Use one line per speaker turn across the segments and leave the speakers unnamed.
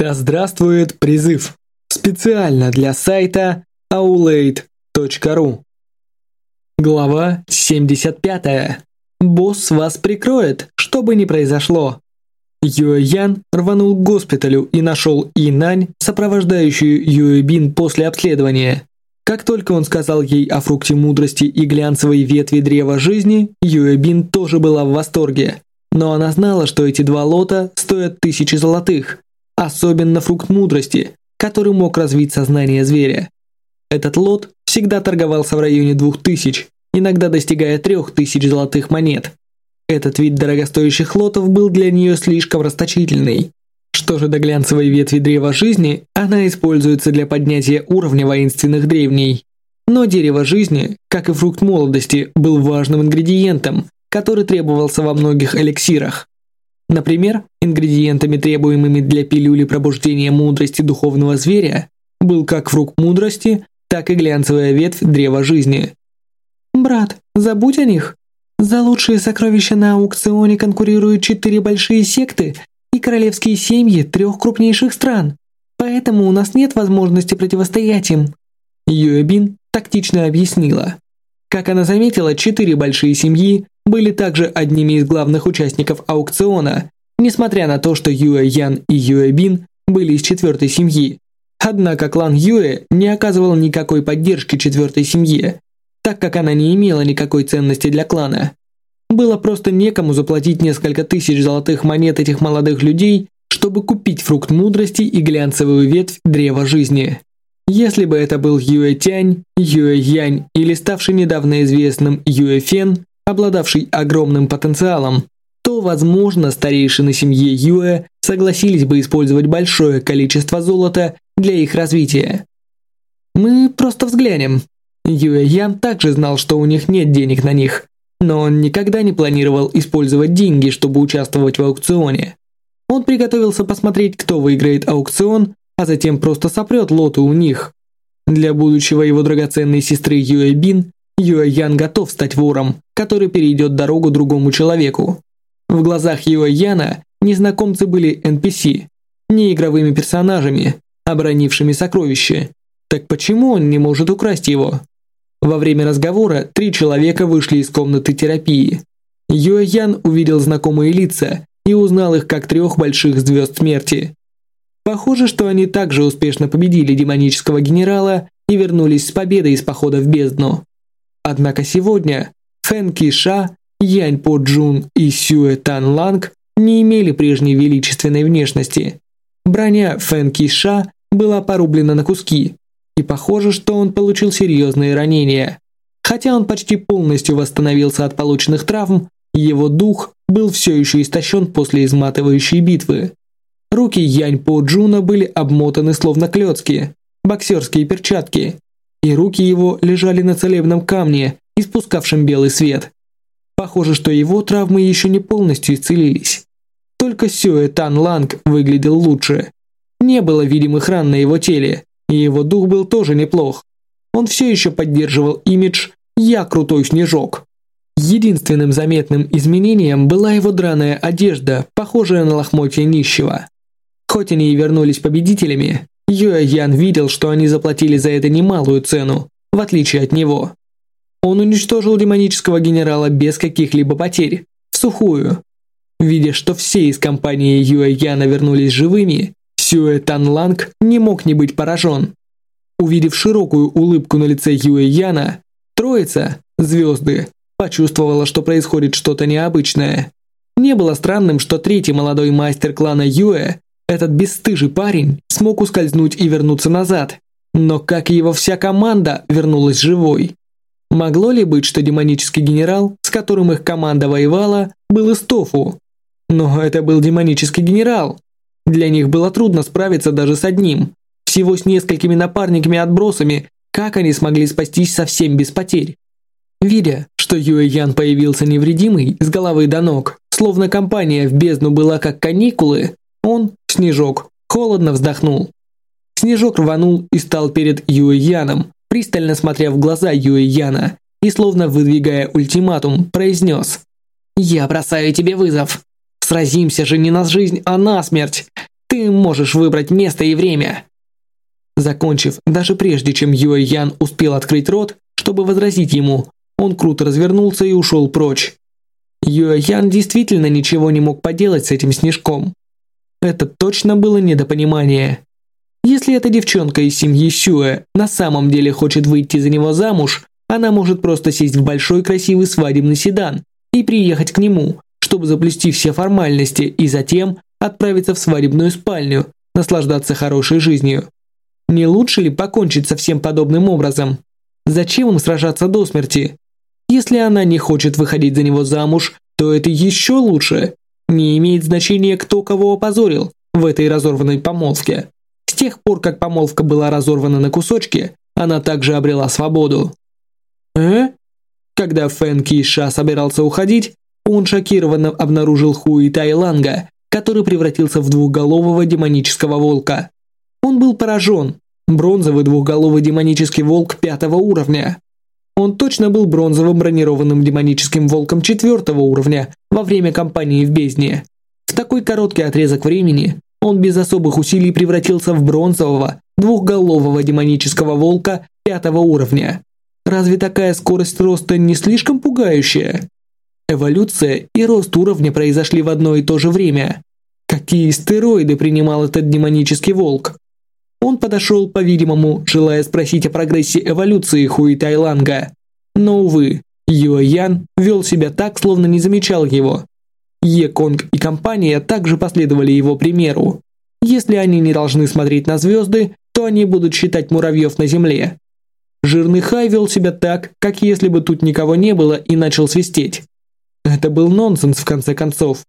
Да здравствует призыв! Специально для сайта aulade.ru Глава 75. Босс вас прикроет, что бы ни произошло. Юэян рванул к госпиталю и нашел Инань, сопровождающую Юэбин после обследования. Как только он сказал ей о фрукте мудрости и глянцевой ветви древа жизни, Юэбин тоже была в восторге. Но она знала, что эти два лота стоят тысячи золотых, особенно фрукт мудрости, который мог развить сознание зверя. Этот лот всегда торговался в районе двух тысяч, иногда достигая трех тысяч золотых монет. Этот вид дорогостоящих лотов был для нее слишком расточительный. Что же до глянцевой ветви древа жизни, она используется для поднятия уровня воинственных древней. Но дерево жизни, как и фрукт молодости, был важным ингредиентом, который требовался во многих эликсирах. Например, ингредиентами, требуемыми для пилюли пробуждения мудрости духовного зверя, был как фрукт мудрости, так и глянцевая ветвь древа жизни. «Брат, забудь о них. За лучшие сокровища на аукционе конкурируют четыре большие секты и королевские семьи трех крупнейших стран, поэтому у нас нет возможности противостоять им», Юэбин тактично объяснила. Как она заметила, четыре большие семьи были также одними из главных участников аукциона, несмотря на то, что Юэ Ян и Юэ Бин были из четвертой семьи. Однако клан Юэ не оказывал никакой поддержки четвертой семье, так как она не имела никакой ценности для клана. Было просто некому заплатить несколько тысяч золотых монет этих молодых людей, чтобы купить фрукт мудрости и глянцевую ветвь древа жизни. Если бы это был Юэ Тянь, Юэ Янь или ставший недавно известным Юэ Фен, обладавший огромным потенциалом, то, возможно, старейшины семьи Юэ согласились бы использовать большое количество золота для их развития. Мы просто взглянем. Юэ Ян также знал, что у них нет денег на них, но он никогда не планировал использовать деньги, чтобы участвовать в аукционе. Он приготовился посмотреть, кто выиграет аукцион, а затем просто сопрет лоты у них. Для будущего его драгоценной сестры Юэ Бин Юэ Ян готов стать вором, который перейдет дорогу другому человеку. В глазах Юэ Яна незнакомцы были NPC, не игровыми персонажами, оборонившими сокровище. Так почему он не может украсть его? Во время разговора три человека вышли из комнаты терапии. Юэ Ян увидел знакомые лица и узнал их как трех больших звезд смерти. Похоже, что они также успешно победили демонического генерала и вернулись с победой из похода в бездну. Однако сегодня Фэн Киша, Янь По Джун и Сюэ Тан Ланг не имели прежней величественной внешности. Броня Фэн Киша была порублена на куски, и похоже, что он получил серьезные ранения. Хотя он почти полностью восстановился от полученных травм, его дух был все еще истощен после изматывающей битвы. Руки Янь По Джуна были обмотаны словно клетки, боксерские перчатки, и руки его лежали на целебном камне, испускавшем белый свет. Похоже, что его травмы еще не полностью исцелились. Только Сюэ Тан Ланг выглядел лучше. Не было видимых ран на его теле, и его дух был тоже неплох. Он все еще поддерживал имидж «Я крутой снежок». Единственным заметным изменением была его драная одежда, похожая на лохмотья нищего. Хоть они и вернулись победителями, Юэ Ян видел, что они заплатили за это немалую цену, в отличие от него. Он уничтожил демонического генерала без каких-либо потерь, в сухую. Видя, что все из компании Юэ Яна вернулись живыми, Сюэ Тан Ланг не мог не быть поражен. Увидев широкую улыбку на лице Юэ Яна, троица, звезды, почувствовала, что происходит что-то необычное. Не было странным, что третий молодой мастер клана Юэ этот бесстыжий парень смог ускользнуть и вернуться назад, но как его вся команда вернулась живой. Могло ли быть, что демонический генерал, с которым их команда воевала, был из Тофу? Но это был демонический генерал. Для них было трудно справиться даже с одним. Всего с несколькими напарниками-отбросами, как они смогли спастись совсем без потерь? Видя, что Юэ Ян появился невредимый с головы до ног, словно компания в бездну была как каникулы, он, Снежок, холодно вздохнул. Снежок рванул и стал перед Юэ Яном, пристально смотря в глаза Юэ Яна и словно выдвигая ультиматум, произнес «Я бросаю тебе вызов. Сразимся же не на жизнь, а на смерть. Ты можешь выбрать место и время. Закончив, даже прежде чем Юэ Ян успел открыть рот, чтобы возразить ему, он круто развернулся и ушел прочь. Юэ Ян действительно ничего не мог поделать с этим снежком. Это точно было недопонимание. Если эта девчонка из семьи Сюэ на самом деле хочет выйти за него замуж, она может просто сесть в большой красивый свадебный седан и приехать к нему, чтобы заплести все формальности и затем отправиться в свадебную спальню, наслаждаться хорошей жизнью. Не лучше ли покончить со всем подобным образом? Зачем им сражаться до смерти? Если она не хочет выходить за него замуж, то это еще лучше. Не имеет значения, кто кого опозорил в этой разорванной помолвке. С тех пор, как помолвка была разорвана на кусочки, она также обрела свободу. Э? Когда Фэн Киша собирался уходить, он шокированно обнаружил Хуи Тайланга, который превратился в двухголового демонического волка. Он был поражен. Бронзовый двухголовый демонический волк пятого уровня. Он точно был бронзовым бронированным демоническим волком четвертого уровня во время кампании в бездне. В такой короткий отрезок времени он без особых усилий превратился в бронзового двухголового демонического волка пятого уровня. Разве такая скорость роста не слишком пугающая? Эволюция и рост уровня произошли в одно и то же время. Какие стероиды принимал этот демонический волк? Он подошел, по-видимому, желая спросить о прогрессе эволюции Хуи Тайланга. Но, увы, Юэ Ян вел себя так, словно не замечал его. Е Конг и компания также последовали его примеру. Если они не должны смотреть на звезды, то они будут считать муравьев на земле. Жирный Хай вел себя так, как если бы тут никого не было и начал свистеть. Это был нонсенс в конце концов.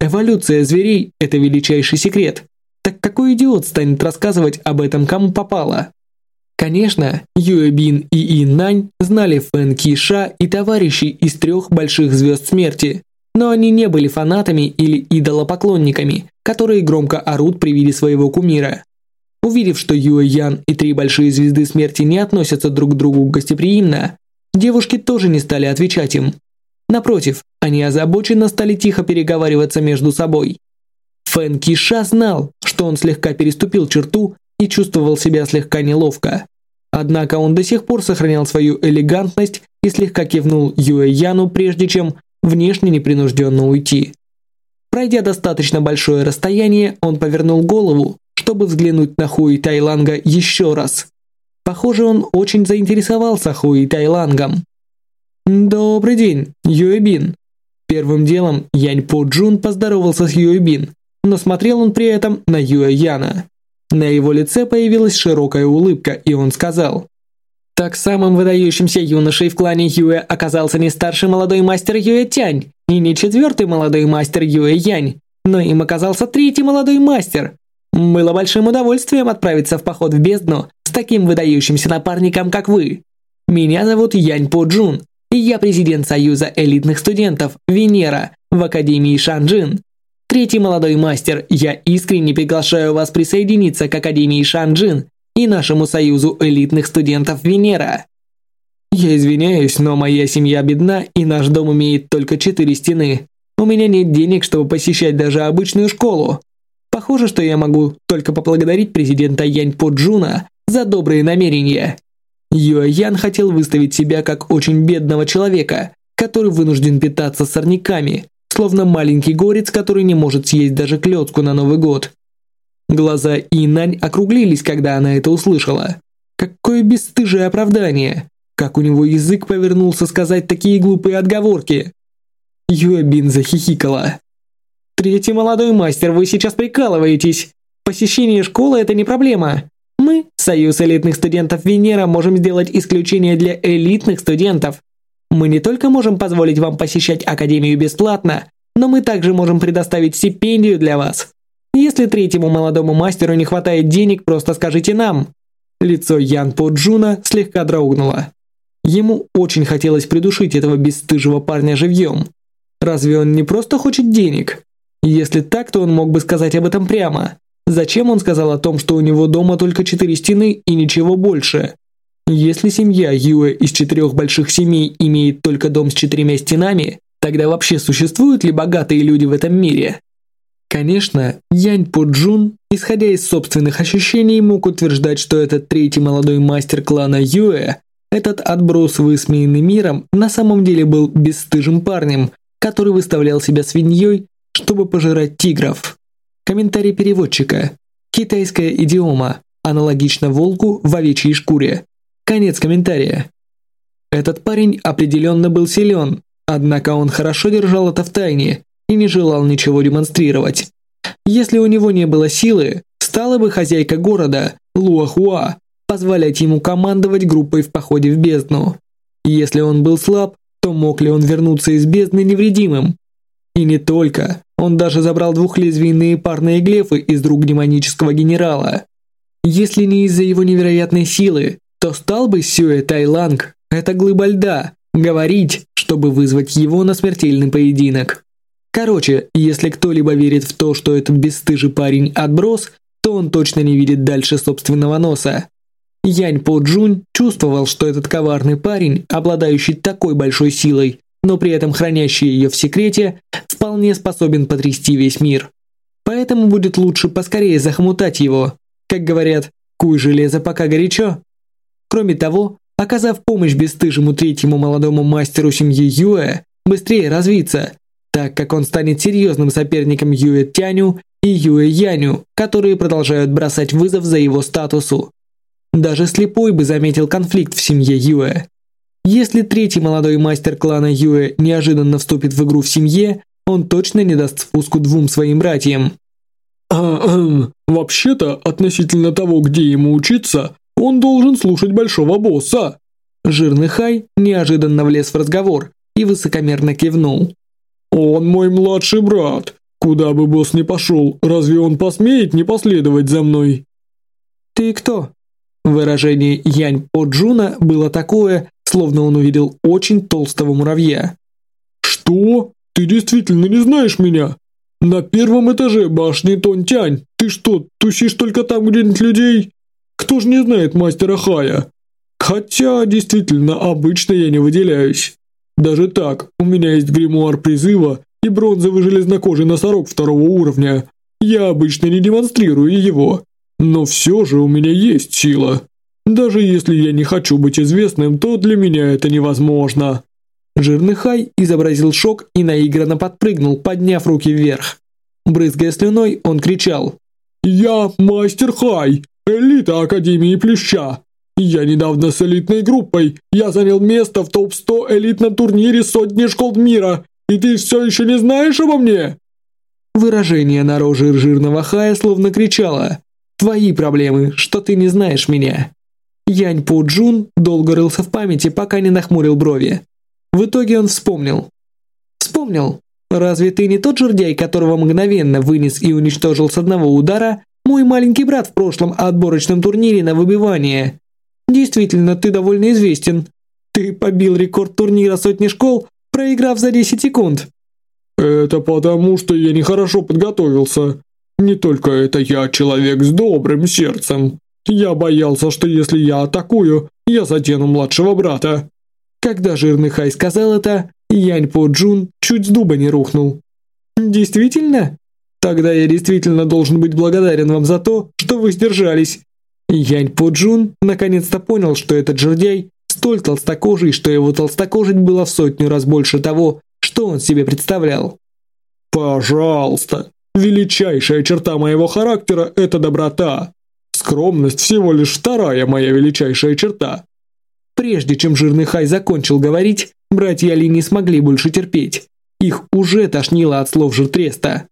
Эволюция зверей – это величайший секрет. Так какой идиот станет рассказывать об этом кому попало? Конечно, Юэбин и Иннань знали Фэн Киша и товарищей из трех больших звезд смерти, но они не были фанатами или идолопоклонниками, которые громко орут при виде своего кумира. Увидев, что Юэ Ян и три большие звезды смерти не относятся друг к другу гостеприимно, девушки тоже не стали отвечать им. Напротив, они озабоченно стали тихо переговариваться между собой. Фэн Киша знал, что он слегка переступил черту и чувствовал себя слегка неловко. Однако он до сих пор сохранял свою элегантность и слегка кивнул Юэ Яну, прежде чем внешне непринужденно уйти. Пройдя достаточно большое расстояние, он повернул голову чтобы взглянуть на Хуи Тайланга еще раз. Похоже, он очень заинтересовался Хуи Тайлангом. «Добрый день, Юэбин». Первым делом Янь По Джун поздоровался с Юэбин, но смотрел он при этом на Юэ Яна. На его лице появилась широкая улыбка, и он сказал, «Так самым выдающимся юношей в клане Юэ оказался не старший молодой мастер Юэ Тянь, и не четвертый молодой мастер Юэ Янь, но им оказался третий молодой мастер, было большим удовольствием отправиться в поход в бездну с таким выдающимся напарником, как вы. Меня зовут Янь По Джун, и я президент Союза элитных студентов Венера в Академии Шанджин. Третий молодой мастер, я искренне приглашаю вас присоединиться к Академии Шанджин и нашему Союзу элитных студентов Венера. Я извиняюсь, но моя семья бедна, и наш дом имеет только четыре стены. У меня нет денег, чтобы посещать даже обычную школу. Похоже, что я могу только поблагодарить президента Янь По Джуна за добрые намерения. Юэ Ян хотел выставить себя как очень бедного человека, который вынужден питаться сорняками, словно маленький горец, который не может съесть даже клетку на Новый год. Глаза Инань округлились, когда она это услышала. Какое бесстыжее оправдание! Как у него язык повернулся сказать такие глупые отговорки! Юэбин захихикала. Третий молодой мастер, вы сейчас прикалываетесь. Посещение школы – это не проблема. Мы, Союз элитных студентов Венера, можем сделать исключение для элитных студентов. Мы не только можем позволить вам посещать Академию бесплатно, но мы также можем предоставить стипендию для вас. Если третьему молодому мастеру не хватает денег, просто скажите нам». Лицо Ян По Джуна слегка дрогнуло. Ему очень хотелось придушить этого бесстыжего парня живьем. Разве он не просто хочет денег? Если так, то он мог бы сказать об этом прямо. Зачем он сказал о том, что у него дома только четыре стены и ничего больше? Если семья Юэ из четырех больших семей имеет только дом с четырьмя стенами, тогда вообще существуют ли богатые люди в этом мире? Конечно, Янь По Джун, исходя из собственных ощущений, мог утверждать, что этот третий молодой мастер клана Юэ, этот отброс, высмеянный миром, на самом деле был бесстыжим парнем, который выставлял себя свиньей, чтобы пожирать тигров. Комментарий переводчика. Китайская идиома, аналогично волку в овечьей шкуре. Конец комментария. Этот парень определенно был силен, однако он хорошо держал это в тайне и не желал ничего демонстрировать. Если у него не было силы, стала бы хозяйка города, Луахуа, позволять ему командовать группой в походе в бездну. Если он был слаб, то мог ли он вернуться из бездны невредимым? И не только, он даже забрал двухлезвийные парные глефы из рук демонического генерала. Если не из-за его невероятной силы, то стал бы Сюэ Тайланг, эта глыба льда, говорить, чтобы вызвать его на смертельный поединок. Короче, если кто-либо верит в то, что этот бесстыжий парень отброс, то он точно не видит дальше собственного носа. Янь По Джун чувствовал, что этот коварный парень, обладающий такой большой силой, но при этом хранящий ее в секрете, вполне способен потрясти весь мир. Поэтому будет лучше поскорее захмутать его. Как говорят, куй железо пока горячо. Кроме того, оказав помощь бесстыжему третьему молодому мастеру семьи Юэ, быстрее развиться, так как он станет серьезным соперником Юэ Тяню и Юэ Яню, которые продолжают бросать вызов за его статусу. Даже слепой бы заметил конфликт в семье Юэ. Если третий молодой мастер клана Юэ неожиданно вступит в игру в семье, он точно не даст спуску двум своим братьям.
А, вообще-то, относительно того, где ему учиться, он должен слушать большого босса.
Жирный Хай неожиданно влез в разговор и высокомерно кивнул.
«Он мой младший брат. Куда бы босс ни пошел, разве он посмеет не последовать за мной?»
«Ты кто?» Выражение Янь По Джуна было такое, словно он увидел очень толстого муравья.
«Что? Ты действительно не знаешь меня? На первом этаже башни Тонтянь. Ты что, тусишь только там, где нет людей? Кто ж не знает мастера Хая? Хотя, действительно, обычно я не выделяюсь. Даже так, у меня есть гримуар призыва и бронзовый железнокожий носорог второго уровня. Я обычно не демонстрирую его, но все же у меня есть сила. Даже если я не хочу быть известным, то для меня это невозможно».
Жирный Хай изобразил шок и наигранно подпрыгнул, подняв руки вверх. Брызгая слюной, он кричал.
«Я мастер Хай, элита Академии Плюща. Я недавно с элитной группой. Я занял место в топ-100 элитном турнире сотни школ мира. И ты все еще не знаешь обо мне?»
Выражение на роже жирного Хая словно кричало. «Твои проблемы, что ты не знаешь меня». Янь Пу Джун долго рылся в памяти, пока не нахмурил брови. В итоге он вспомнил. «Вспомнил. Разве ты не тот жердяй, которого мгновенно вынес и уничтожил с одного удара мой маленький брат в прошлом отборочном турнире на выбивание? Действительно, ты довольно известен. Ты побил рекорд турнира сотни школ, проиграв за 10 секунд».
«Это потому, что я нехорошо подготовился. Не только это я человек с добрым сердцем. Я боялся, что если я атакую, я задену младшего брата».
Когда жирный Хай сказал это, Янь По Джун чуть с дуба не рухнул. «Действительно? Тогда я действительно должен быть благодарен вам за то, что вы сдержались». Янь По Джун наконец-то понял, что этот жердяй столь толстокожий, что его толстокожить было в сотню раз больше того, что он себе представлял.
«Пожалуйста, величайшая черта моего характера – это доброта. Скромность всего лишь вторая моя величайшая черта.
Прежде чем жирный Хай закончил говорить, братья Ли не смогли больше терпеть. Их уже тошнило от слов жиртреста.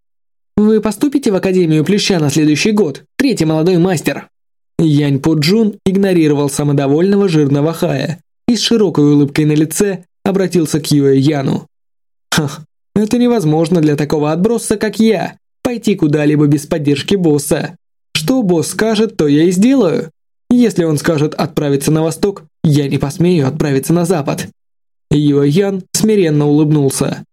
«Вы поступите в Академию Плюща на следующий год, третий молодой мастер». Янь По Джун игнорировал самодовольного жирного Хая и с широкой улыбкой на лице обратился к Юэ Яну. «Хах, это невозможно для такого отброса, как я, пойти куда-либо без поддержки босса. Что босс скажет, то я и сделаю. Если он скажет отправиться на восток, я не посмею отправиться на запад». Юэ Ян смиренно улыбнулся.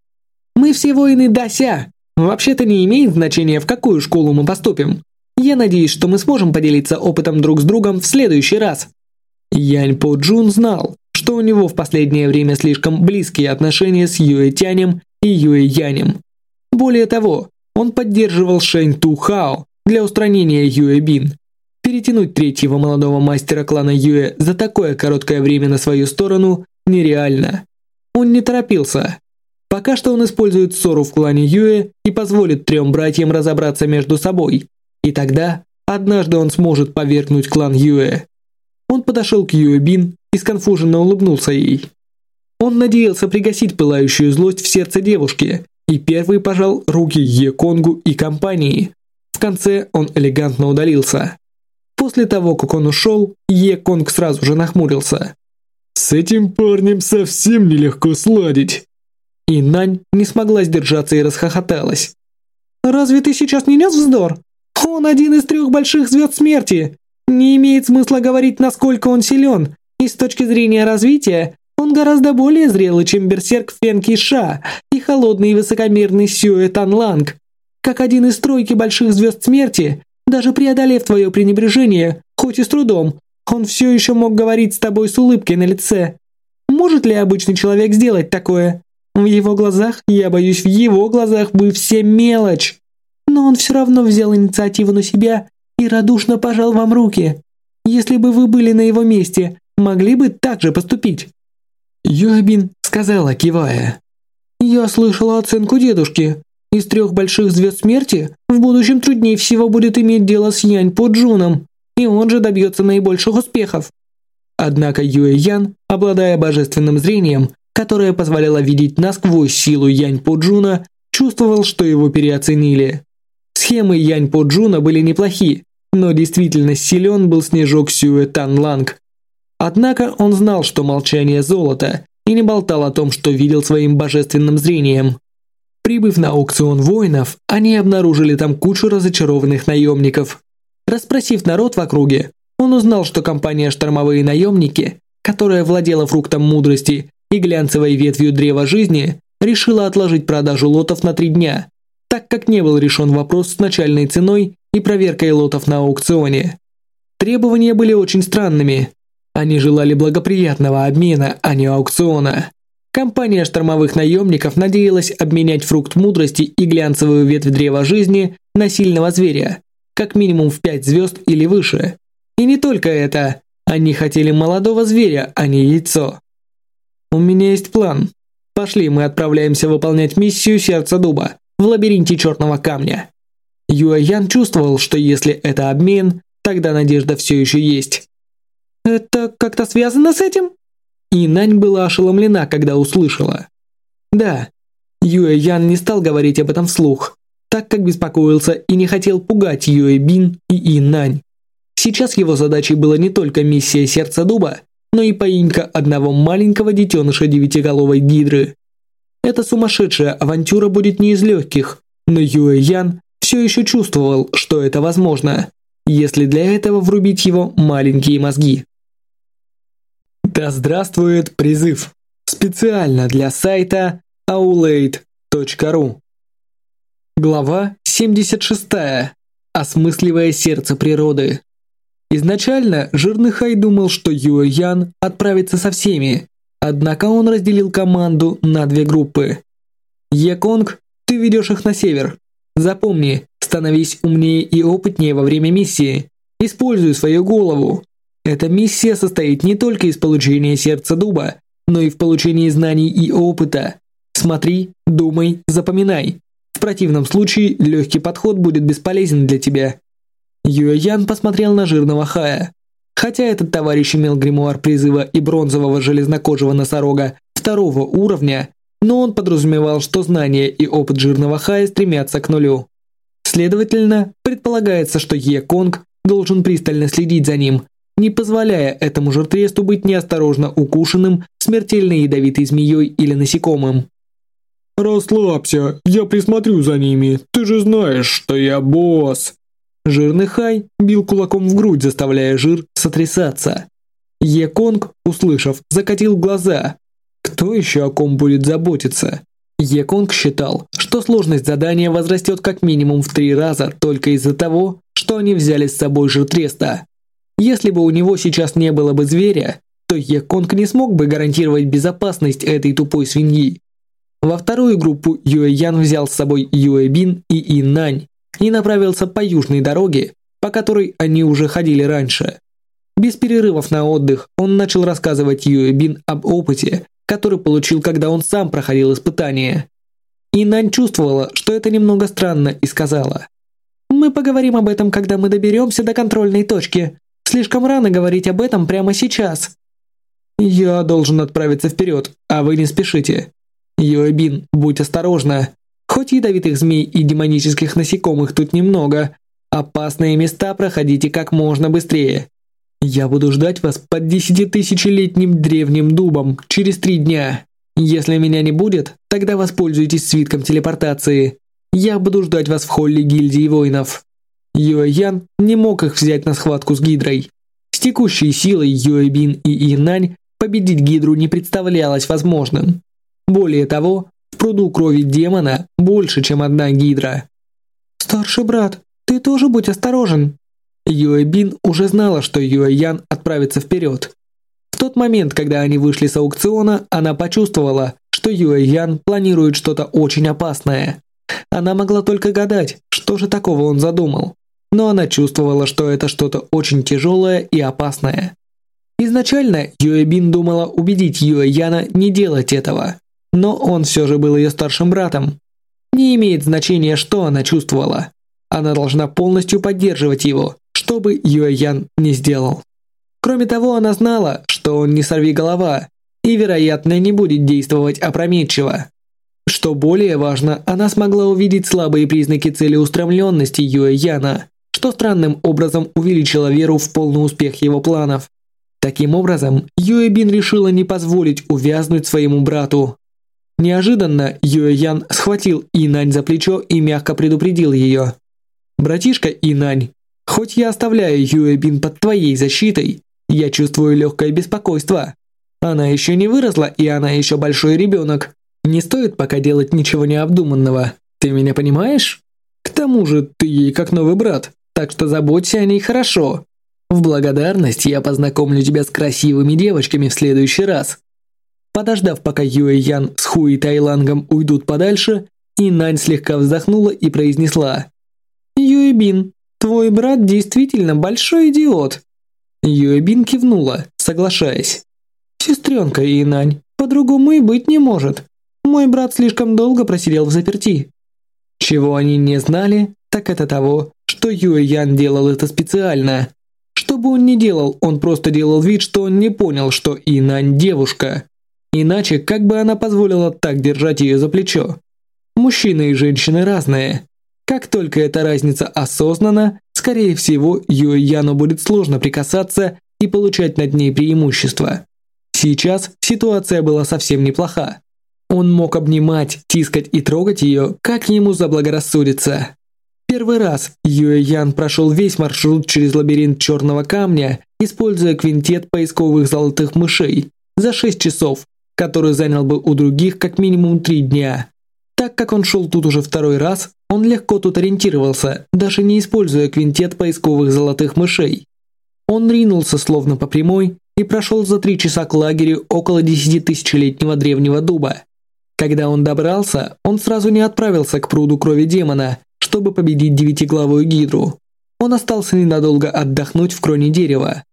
«Мы все воины Дася. Вообще-то не имеет значения, в какую школу мы поступим. Я надеюсь, что мы сможем поделиться опытом друг с другом в следующий раз». Янь По Джун знал, что у него в последнее время слишком близкие отношения с Юэ Тянем и Юэ Янем. Более того, Он поддерживал Шэнь Ту Хао для устранения Юэ Бин. Перетянуть третьего молодого мастера клана Юэ за такое короткое время на свою сторону нереально. Он не торопился. Пока что он использует ссору в клане Юэ и позволит трем братьям разобраться между собой. И тогда, однажды он сможет повергнуть клан Юэ. Он подошел к Юэ Бин и сконфуженно улыбнулся ей. Он надеялся пригасить пылающую злость в сердце девушки и первый пожал руки Е Конгу и компании. В конце он элегантно удалился. После того, как он ушел, Е Конг сразу же нахмурился.
«С этим парнем совсем нелегко сладить».
И Нань не смогла сдержаться и расхохоталась. «Разве ты сейчас не нес вздор? Он один из трех больших звезд смерти. Не имеет смысла говорить, насколько он силен, и с точки зрения развития он гораздо более зрелый, чем берсерк Фенки Ша и холодный и высокомерный Сюэ Тан Ланг. Как один из тройки больших звезд смерти, даже преодолев твое пренебрежение, хоть и с трудом, он все еще мог говорить с тобой с улыбкой на лице. Может ли обычный человек сделать такое? В его глазах, я боюсь, в его глазах вы все мелочь. Но он все равно взял инициативу на себя и радушно пожал вам руки. Если бы вы были на его месте, могли бы так же поступить?» Юабин сказала, кивая. «Я слышала оценку дедушки. Из трех больших звезд смерти в будущем труднее всего будет иметь дело с Янь По Джуном, и он же добьется наибольших успехов». Однако Юэ Ян, обладая божественным зрением, которое позволяло видеть насквозь силу Янь По Джуна, чувствовал, что его переоценили. Схемы Янь По Джуна были неплохи, но действительно силен был снежок Сюэ Тан Ланг. Однако он знал, что молчание золото, и не болтал о том, что видел своим божественным зрением. Прибыв на аукцион воинов, они обнаружили там кучу разочарованных наемников. Расспросив народ в округе, он узнал, что компания «Штормовые наемники», которая владела фруктом мудрости и глянцевой ветвью древа жизни, решила отложить продажу лотов на три дня, так как не был решен вопрос с начальной ценой и проверкой лотов на аукционе. Требования были очень странными. Они желали благоприятного обмена, а не аукциона. Компания штормовых наемников надеялась обменять фрукт мудрости и глянцевую ветвь древа жизни на сильного зверя, как минимум в 5 звезд или выше. И не только это, они хотели молодого зверя, а не яйцо. «У меня есть план. Пошли, мы отправляемся выполнять миссию Сердца Дуба в лабиринте черного камня». Юэян чувствовал, что если это обмен, тогда надежда все еще есть. «Это как-то связано с этим?» И Нань была ошеломлена, когда услышала. «Да». Юэян не стал говорить об этом вслух, так как беспокоился и не хотел пугать Юэ Бин и Инань. Сейчас его задачей была не только миссия Сердца Дуба, но и поимка одного маленького детеныша девятиголовой гидры. Эта сумасшедшая авантюра будет не из легких, но Юэ Ян все еще чувствовал, что это возможно, если для этого врубить его маленькие мозги. Да здравствует призыв! Специально для сайта aulade.ru Глава 76. Осмысливая сердце природы. Изначально Жирный Хай думал, что Юэ Ян отправится со всеми, однако он разделил команду на две группы. Еконг, ты ведешь их на север, Запомни, становись умнее и опытнее во время миссии. Используй свою голову. Эта миссия состоит не только из получения сердца дуба, но и в получении знаний и опыта. Смотри, думай, запоминай. В противном случае легкий подход будет бесполезен для тебя. Юэян посмотрел на жирного Хая. Хотя этот товарищ имел гримуар призыва и бронзового железнокожего носорога второго уровня, но он подразумевал, что знания и опыт жирного Хая стремятся к нулю. Следовательно, предполагается, что Е Конг должен пристально следить за ним, не позволяя этому жиртресту быть неосторожно укушенным смертельной ядовитой змеей или насекомым.
«Расслабься, я присмотрю за ними, ты же знаешь, что я босс!»
Жирный Хай бил кулаком в грудь, заставляя жир сотрясаться. Е Конг, услышав, закатил глаза, кто еще о ком будет заботиться? Еконг считал, что сложность задания возрастет как минимум в три раза только из-за того, что они взяли с собой жертреста. Если бы у него сейчас не было бы зверя, то Еконг не смог бы гарантировать безопасность этой тупой свиньи. Во вторую группу Юэ Ян взял с собой Юэ Бин и Инань и направился по южной дороге, по которой они уже ходили раньше. Без перерывов на отдых он начал рассказывать Юэ Бин об опыте, который получил, когда он сам проходил испытание. Инань чувствовала, что это немного странно, и сказала. «Мы поговорим об этом, когда мы доберемся до контрольной точки. Слишком рано говорить об этом прямо сейчас». «Я должен отправиться вперед, а вы не спешите. Юэбин, будь осторожна. Хоть ядовитых змей и демонических насекомых тут немного, опасные места проходите как можно быстрее. Я буду ждать вас под десятитысячелетним древним дубом через три дня. Если меня не будет, тогда воспользуйтесь свитком телепортации. Я буду ждать вас в холле гильдии воинов». Юэян не мог их взять на схватку с Гидрой. С текущей силой Юэбин и Инань победить Гидру не представлялось возможным. Более того, пруду крови демона больше, чем одна Гидра. «Старший брат, ты тоже будь осторожен», Юэбин уже знала, что Юэян отправится вперед. В тот момент, когда они вышли с аукциона, она почувствовала, что Юэян планирует что-то очень опасное. Она могла только гадать, что же такого он задумал. Но она чувствовала, что это что-то очень тяжелое и опасное. Изначально Юэбин думала убедить Юэяна не делать этого. Но он все же был ее старшим братом. Не имеет значения, что она чувствовала. Она должна полностью поддерживать его, что бы Юэян не сделал. Кроме того, она знала, что он не сорви голова и, вероятно, не будет действовать опрометчиво. Что более важно, она смогла увидеть слабые признаки целеустремленности Юэяна, что странным образом увеличило веру в полный успех его планов. Таким образом, Юэбин решила не позволить увязнуть своему брату. Неожиданно Юэян схватил Инань за плечо и мягко предупредил ее. «Братишка Инань, Хоть я оставляю Юэбин под твоей защитой, я чувствую легкое беспокойство. Она еще не выросла, и она еще большой ребенок. Не стоит пока делать ничего необдуманного. Ты меня понимаешь? К тому же ты ей как новый брат, так что заботься о ней хорошо. В благодарность я познакомлю тебя с красивыми девочками в следующий раз. Подождав, пока Юэ Ян с Хуи Тайлангом уйдут подальше, Инань слегка вздохнула и произнесла. «Юэбин, Твой брат действительно большой идиот. Юэбин кивнула, соглашаясь. Сестренка Инань, по-другому и быть не может. Мой брат слишком долго просидел в заперти. Чего они не знали, так это того, что Юэ Ян делал это специально. Что бы он ни делал, он просто делал вид, что он не понял, что Инань девушка. Иначе, как бы она позволила так держать ее за плечо? Мужчины и женщины разные. Как только эта разница осознана, скорее всего, Юэ Яну будет сложно прикасаться и получать над ней преимущество. Сейчас ситуация была совсем неплоха. Он мог обнимать, тискать и трогать ее, как ему заблагорассудится. Первый раз Юэ Ян прошел весь маршрут через лабиринт черного камня, используя квинтет поисковых золотых мышей за 6 часов, который занял бы у других как минимум 3 дня. Так как он шел тут уже второй раз, он легко тут ориентировался, даже не используя квинтет поисковых золотых мышей. Он ринулся словно по прямой и прошел за три часа к лагерю около десятитысячелетнего древнего дуба. Когда он добрался, он сразу не отправился к пруду крови демона, чтобы победить девятиглавую гидру. Он остался ненадолго отдохнуть в кроне дерева.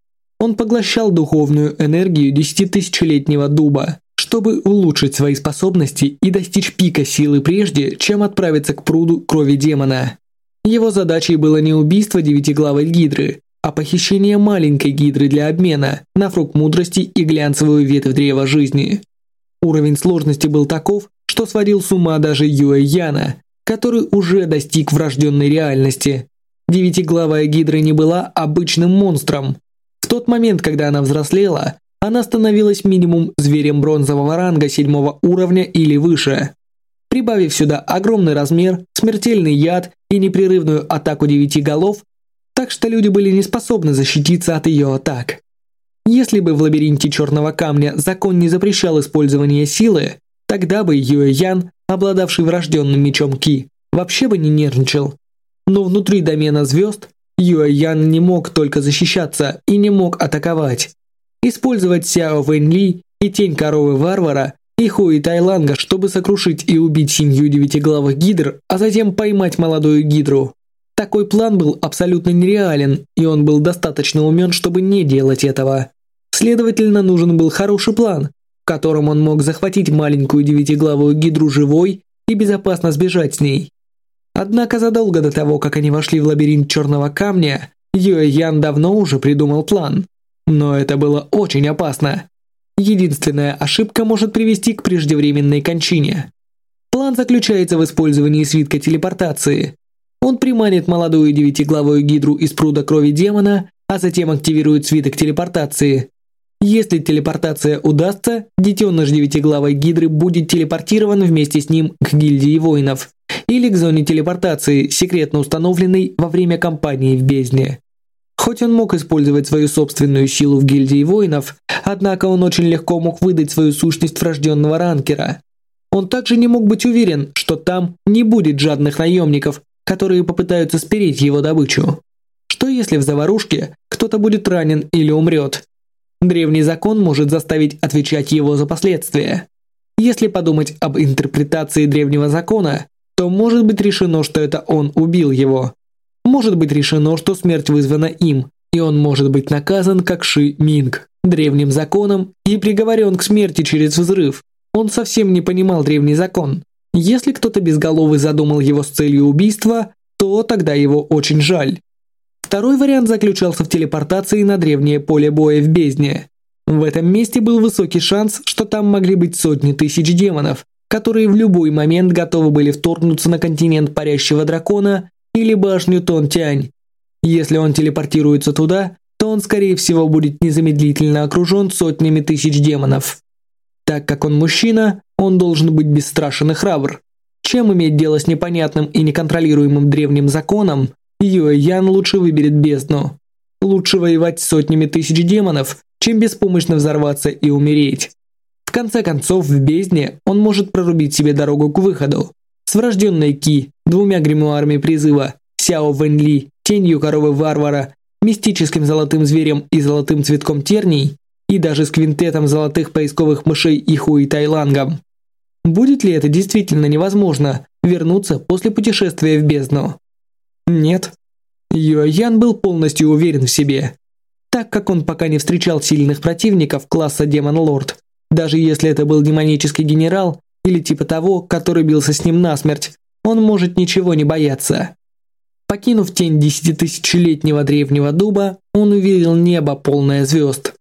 Он поглощал духовную энергию десятитысячелетнего дуба чтобы улучшить свои способности и достичь пика силы прежде, чем отправиться к пруду крови демона. Его задачей было не убийство девятиглавой гидры, а похищение маленькой гидры для обмена на фрукт мудрости и глянцевую ветвь древа жизни. Уровень сложности был таков, что сводил с ума даже Юэ Яна, который уже достиг врожденной реальности. Девятиглавая гидра не была обычным монстром. В тот момент, когда она взрослела, она становилась минимум зверем бронзового ранга седьмого уровня или выше. Прибавив сюда огромный размер, смертельный яд и непрерывную атаку девяти голов, так что люди были не способны защититься от ее атак. Если бы в лабиринте черного камня закон не запрещал использование силы, тогда бы Юэ Ян, обладавший врожденным мечом Ки, вообще бы не нервничал. Но внутри домена звезд Юэ Ян не мог только защищаться и не мог атаковать. Использовать Сяо Вэньли и тень коровы варвара и Тайланга, чтобы сокрушить и убить семью девятиглавых гидр, а затем поймать молодую гидру. Такой план был абсолютно нереален, и он был достаточно умен, чтобы не делать этого. Следовательно, нужен был хороший план, в котором он мог захватить маленькую девятиглавую гидру живой и безопасно сбежать с ней. Однако задолго до того, как они вошли в лабиринт черного камня, Юэ Ян давно уже придумал план. Но это было очень опасно. Единственная ошибка может привести к преждевременной кончине. План заключается в использовании свитка телепортации. Он приманит молодую девятиглавую гидру из пруда крови демона, а затем активирует свиток телепортации. Если телепортация удастся, детеныш девятиглавой гидры будет телепортирован вместе с ним к гильдии воинов или к зоне телепортации, секретно установленной во время кампании в бездне. Хоть он мог использовать свою собственную силу в гильдии воинов, однако он очень легко мог выдать свою сущность врожденного ранкера. Он также не мог быть уверен, что там не будет жадных наемников, которые попытаются спереть его добычу. Что если в заварушке кто-то будет ранен или умрет? Древний закон может заставить отвечать его за последствия. Если подумать об интерпретации древнего закона, то может быть решено, что это он убил его. Может быть решено, что смерть вызвана им, и он может быть наказан как Ши Минг, древним законом, и приговорен к смерти через взрыв. Он совсем не понимал древний закон. Если кто-то безголовый задумал его с целью убийства, то тогда его очень жаль. Второй вариант заключался в телепортации на древнее поле боя в бездне. В этом месте был высокий шанс, что там могли быть сотни тысяч демонов, которые в любой момент готовы были вторгнуться на континент парящего дракона или башню Тон-Тянь. Если он телепортируется туда, то он скорее всего будет незамедлительно окружен сотнями тысяч демонов. Так как он мужчина, он должен быть бесстрашен и храбр. Чем иметь дело с непонятным и неконтролируемым древним законом, Юэ Ян лучше выберет бездну. Лучше воевать с сотнями тысяч демонов, чем беспомощно взорваться и умереть. В конце концов, в бездне он может прорубить себе дорогу к выходу. С врожденной Ки, двумя гримуарами призыва, Сяо Вэньли, тенью коровы варвара, мистическим золотым зверем и золотым цветком терний, и даже с квинтетом золотых поисковых мышей и Тайлангом. Будет ли это действительно невозможно вернуться после путешествия в бездну? Нет. Юэян был полностью уверен в себе. Так как он пока не встречал сильных противников класса Демон Лорд, даже если это был демонический генерал, или типа того, который бился с ним насмерть, он может ничего не бояться. Покинув тень десятитысячелетнего древнего дуба, он увидел небо, полное звезд.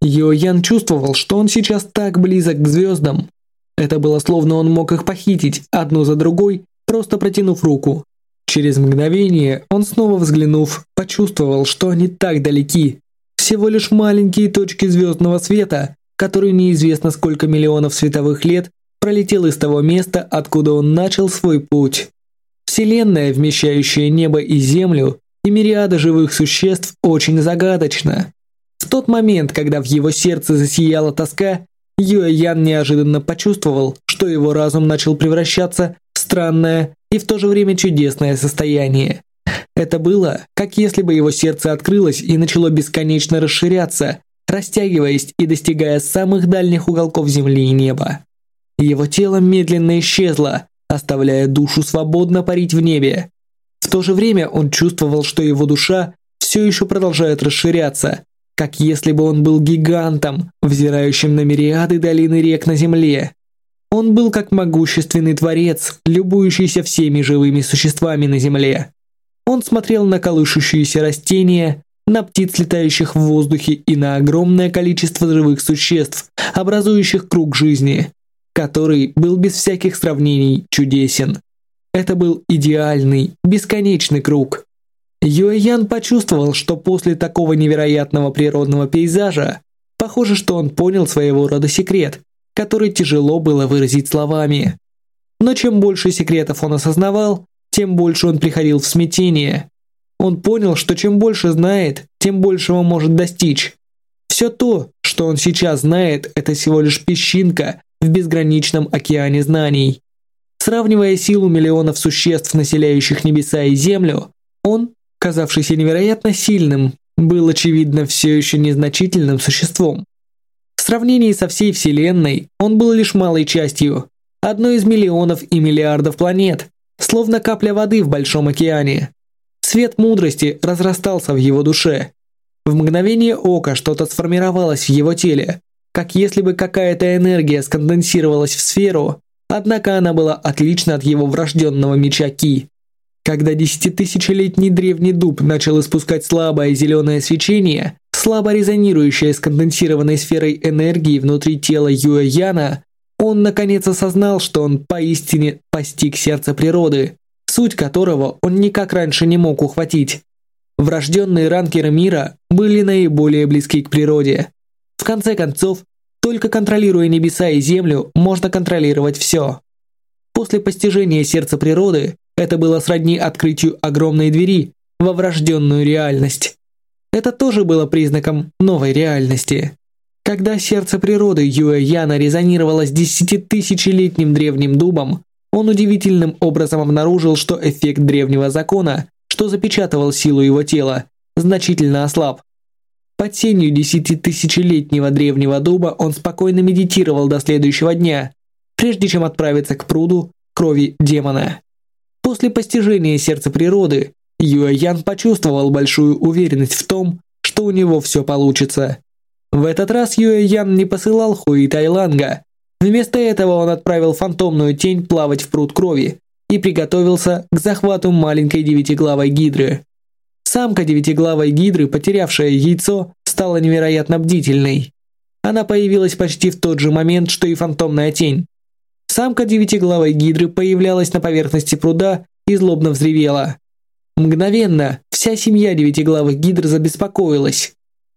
Йоян чувствовал, что он сейчас так близок к звездам. Это было словно он мог их похитить, одну за другой, просто протянув руку. Через мгновение он снова взглянув, почувствовал, что они так далеки. Всего лишь маленькие точки звездного света, которые неизвестно сколько миллионов световых лет пролетел из того места, откуда он начал свой путь. Вселенная, вмещающая небо и землю, и мириады живых существ очень загадочна. В тот момент, когда в его сердце засияла тоска, Юэ Ян неожиданно почувствовал, что его разум начал превращаться в странное и в то же время чудесное состояние. Это было, как если бы его сердце открылось и начало бесконечно расширяться, растягиваясь и достигая самых дальних уголков земли и неба. Его тело медленно исчезло, оставляя душу свободно парить в небе. В то же время он чувствовал, что его душа все еще продолжает расширяться, как если бы он был гигантом, взирающим на мириады долин и рек на земле. Он был как могущественный творец, любующийся всеми живыми существами на земле. Он смотрел на колышущиеся растения, на птиц, летающих в воздухе, и на огромное количество живых существ, образующих круг жизни который был без всяких сравнений чудесен. Это был идеальный, бесконечный круг. Юэян почувствовал, что после такого невероятного природного пейзажа, похоже, что он понял своего рода секрет, который тяжело было выразить словами. Но чем больше секретов он осознавал, тем больше он приходил в смятение. Он понял, что чем больше знает, тем большего может достичь. Все то, что он сейчас знает, это всего лишь песчинка в безграничном океане знаний. Сравнивая силу миллионов существ, населяющих небеса и землю, он, казавшийся невероятно сильным, был очевидно все еще незначительным существом. В сравнении со всей Вселенной он был лишь малой частью, одной из миллионов и миллиардов планет, словно капля воды в большом океане. Свет мудрости разрастался в его душе. В мгновение ока что-то сформировалось в его теле, как если бы какая-то энергия сконденсировалась в сферу, однако она была отлична от его врожденного меча Ки. Когда десятитысячелетний древний дуб начал испускать слабое зеленое свечение, слабо резонирующее с конденсированной сферой энергии внутри тела Юэ Яна, он наконец осознал, что он поистине постиг сердце природы, суть которого он никак раньше не мог ухватить. Врожденные ранкеры мира были наиболее близки к природе. В конце концов, только контролируя небеса и землю, можно контролировать все. После постижения сердца природы, это было сродни открытию огромной двери во врожденную реальность. Это тоже было признаком новой реальности. Когда сердце природы Юэ Яна резонировало с десятитысячелетним древним дубом, он удивительным образом обнаружил, что эффект древнего закона, что запечатывал силу его тела, значительно ослаб. Под сенью десятитысячелетнего древнего дуба он спокойно медитировал до следующего дня, прежде чем отправиться к пруду крови демона. После постижения сердца природы, Юэ Ян почувствовал большую уверенность в том, что у него все получится. В этот раз Юэ Ян не посылал Хуи Тайланга. Вместо этого он отправил фантомную тень плавать в пруд крови и приготовился к захвату маленькой девятиглавой гидры. Самка девятиглавой гидры, потерявшая яйцо, стала невероятно бдительной. Она появилась почти в тот же момент, что и фантомная тень. Самка девятиглавой гидры появлялась на поверхности пруда и злобно взревела. Мгновенно вся семья девятиглавых гидр забеспокоилась.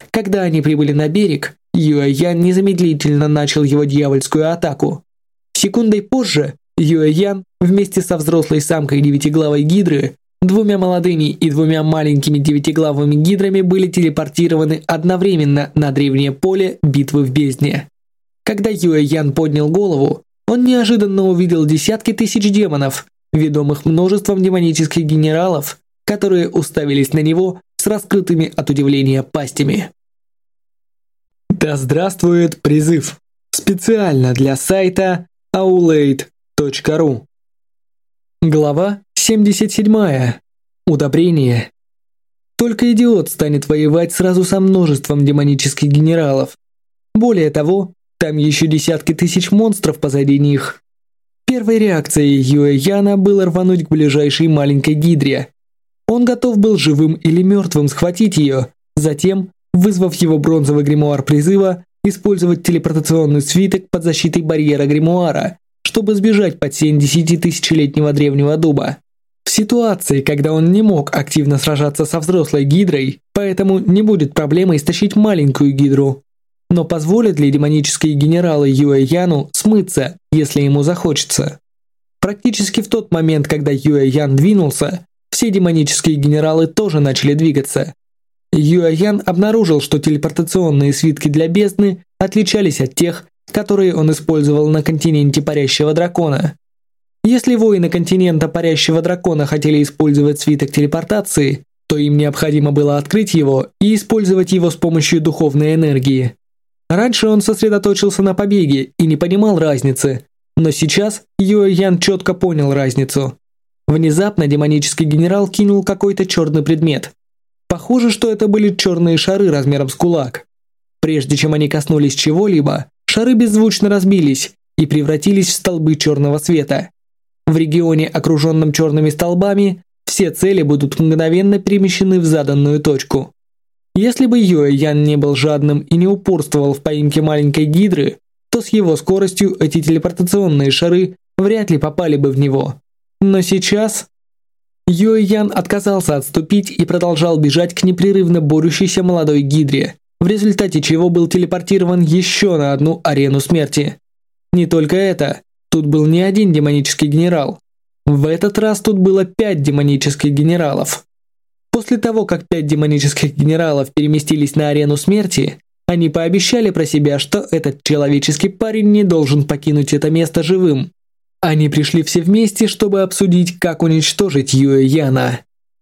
Когда они прибыли на берег, Юэ Ян незамедлительно начал его дьявольскую атаку. Секундой позже Юэ Ян вместе со взрослой самкой девятиглавой гидры, двумя молодыми и двумя маленькими девятиглавыми гидрами были телепортированы одновременно на древнее поле битвы в бездне. Когда Юэ Ян поднял голову, он неожиданно увидел десятки тысяч демонов, ведомых множеством демонических генералов, которые уставились на него с раскрытыми от удивления пастями.
Да здравствует призыв! Специально для сайта aulade.ru
Глава 77. Удобрение. Только идиот станет воевать сразу со множеством демонических генералов. Более того, там еще десятки тысяч монстров позади них. Первой реакцией Юэ Яна было рвануть к ближайшей маленькой гидре, он готов был живым или мертвым схватить ее, затем, вызвав его бронзовый гримуар призыва, использовать телепортационный свиток под защитой барьера гримуара, чтобы сбежать под сень десятитысячелетнего древнего дуба. В ситуации, когда он не мог активно сражаться со взрослой гидрой, поэтому не будет проблемы истощить маленькую гидру. Но позволят ли демонические генералы Юэ Яну смыться, если ему захочется? Практически в тот момент, когда Юэ Ян двинулся, все демонические генералы тоже начали двигаться. Юэян обнаружил, что телепортационные свитки для бездны отличались от тех, которые он использовал на континенте Парящего Дракона. Если воины континента Парящего Дракона хотели использовать свиток телепортации, то им необходимо было открыть его и использовать его с помощью духовной энергии. Раньше он сосредоточился на побеге и не понимал разницы, но сейчас Юэ Ян четко понял разницу. Внезапно демонический генерал кинул какой-то черный предмет. Похоже, что это были черные шары размером с кулак. Прежде чем они коснулись чего-либо, шары беззвучно разбились и превратились в столбы черного света. В регионе, окруженном черными столбами, все цели будут мгновенно перемещены в заданную точку. Если бы Юэ Ян не был жадным и не упорствовал в поимке маленькой гидры, то с его скоростью эти телепортационные шары вряд ли попали бы в него. Но сейчас... Юэ Ян отказался отступить и продолжал бежать к непрерывно борющейся молодой гидре, в результате чего был телепортирован еще на одну арену смерти. Не только это, тут был не один демонический генерал. В этот раз тут было пять демонических генералов. После того, как пять демонических генералов переместились на арену смерти, они пообещали про себя, что этот человеческий парень не должен покинуть это место живым. Они пришли все вместе, чтобы обсудить, как уничтожить Юэ Яна.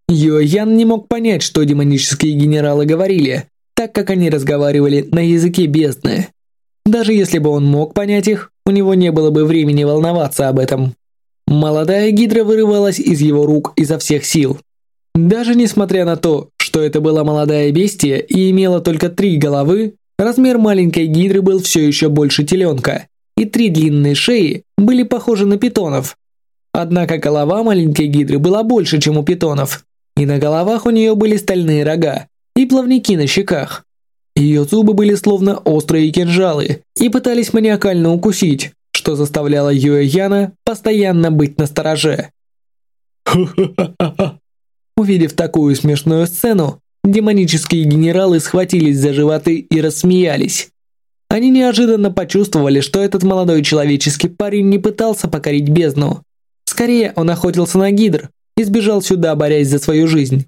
Юэ Ян не мог понять, что демонические генералы говорили, так как они разговаривали на языке бездны. Даже если бы он мог понять их, у него не было бы времени волноваться об этом. Молодая гидра вырывалась из его рук изо всех сил. Даже несмотря на то, что это была молодая бестия и имела только три головы, размер маленькой гидры был все еще больше теленка, и три длинные шеи были похожи на питонов. Однако голова маленькой гидры была больше, чем у питонов, и на головах у нее были стальные рога и плавники на щеках. Ее зубы были словно острые кинжалы и пытались маниакально укусить, что заставляло Юэ Яна постоянно быть настороже. Увидев такую смешную сцену, демонические генералы схватились за животы и рассмеялись. Они неожиданно почувствовали, что этот молодой человеческий парень не пытался покорить бездну. Скорее, он охотился на гидр и сбежал сюда, борясь за свою жизнь.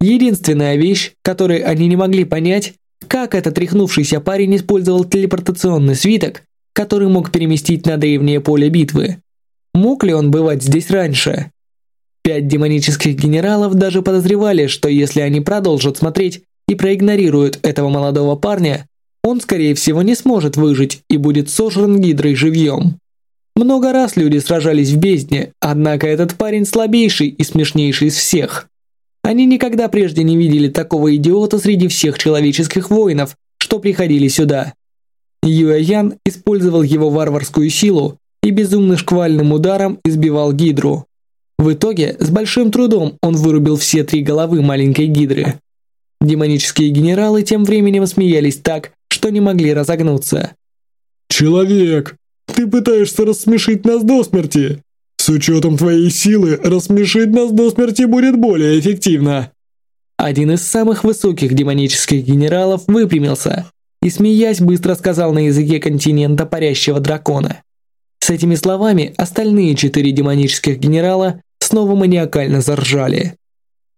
Единственная вещь, которую они не могли понять, как этот тряхнувшийся парень использовал телепортационный свиток, который мог переместить на древнее поле битвы. Мог ли он бывать здесь раньше? Пять демонических генералов даже подозревали, что если они продолжат смотреть и проигнорируют этого молодого парня, он, скорее всего, не сможет выжить и будет сожран гидрой живьем. Много раз люди сражались в бездне, однако этот парень слабейший и смешнейший из всех. Они никогда прежде не видели такого идиота среди всех человеческих воинов, что приходили сюда. Юэян использовал его варварскую силу и безумно шквальным ударом избивал гидру. В итоге, с большим трудом он вырубил все три головы маленькой гидры. Демонические генералы тем временем смеялись так, что не могли разогнуться.
«Человек, ты пытаешься рассмешить нас до смерти. С учетом твоей силы, рассмешить нас до смерти будет более эффективно».
Один из самых высоких демонических генералов выпрямился и, смеясь, быстро сказал на языке континента парящего дракона. С этими словами остальные четыре демонических генерала снова маниакально заржали.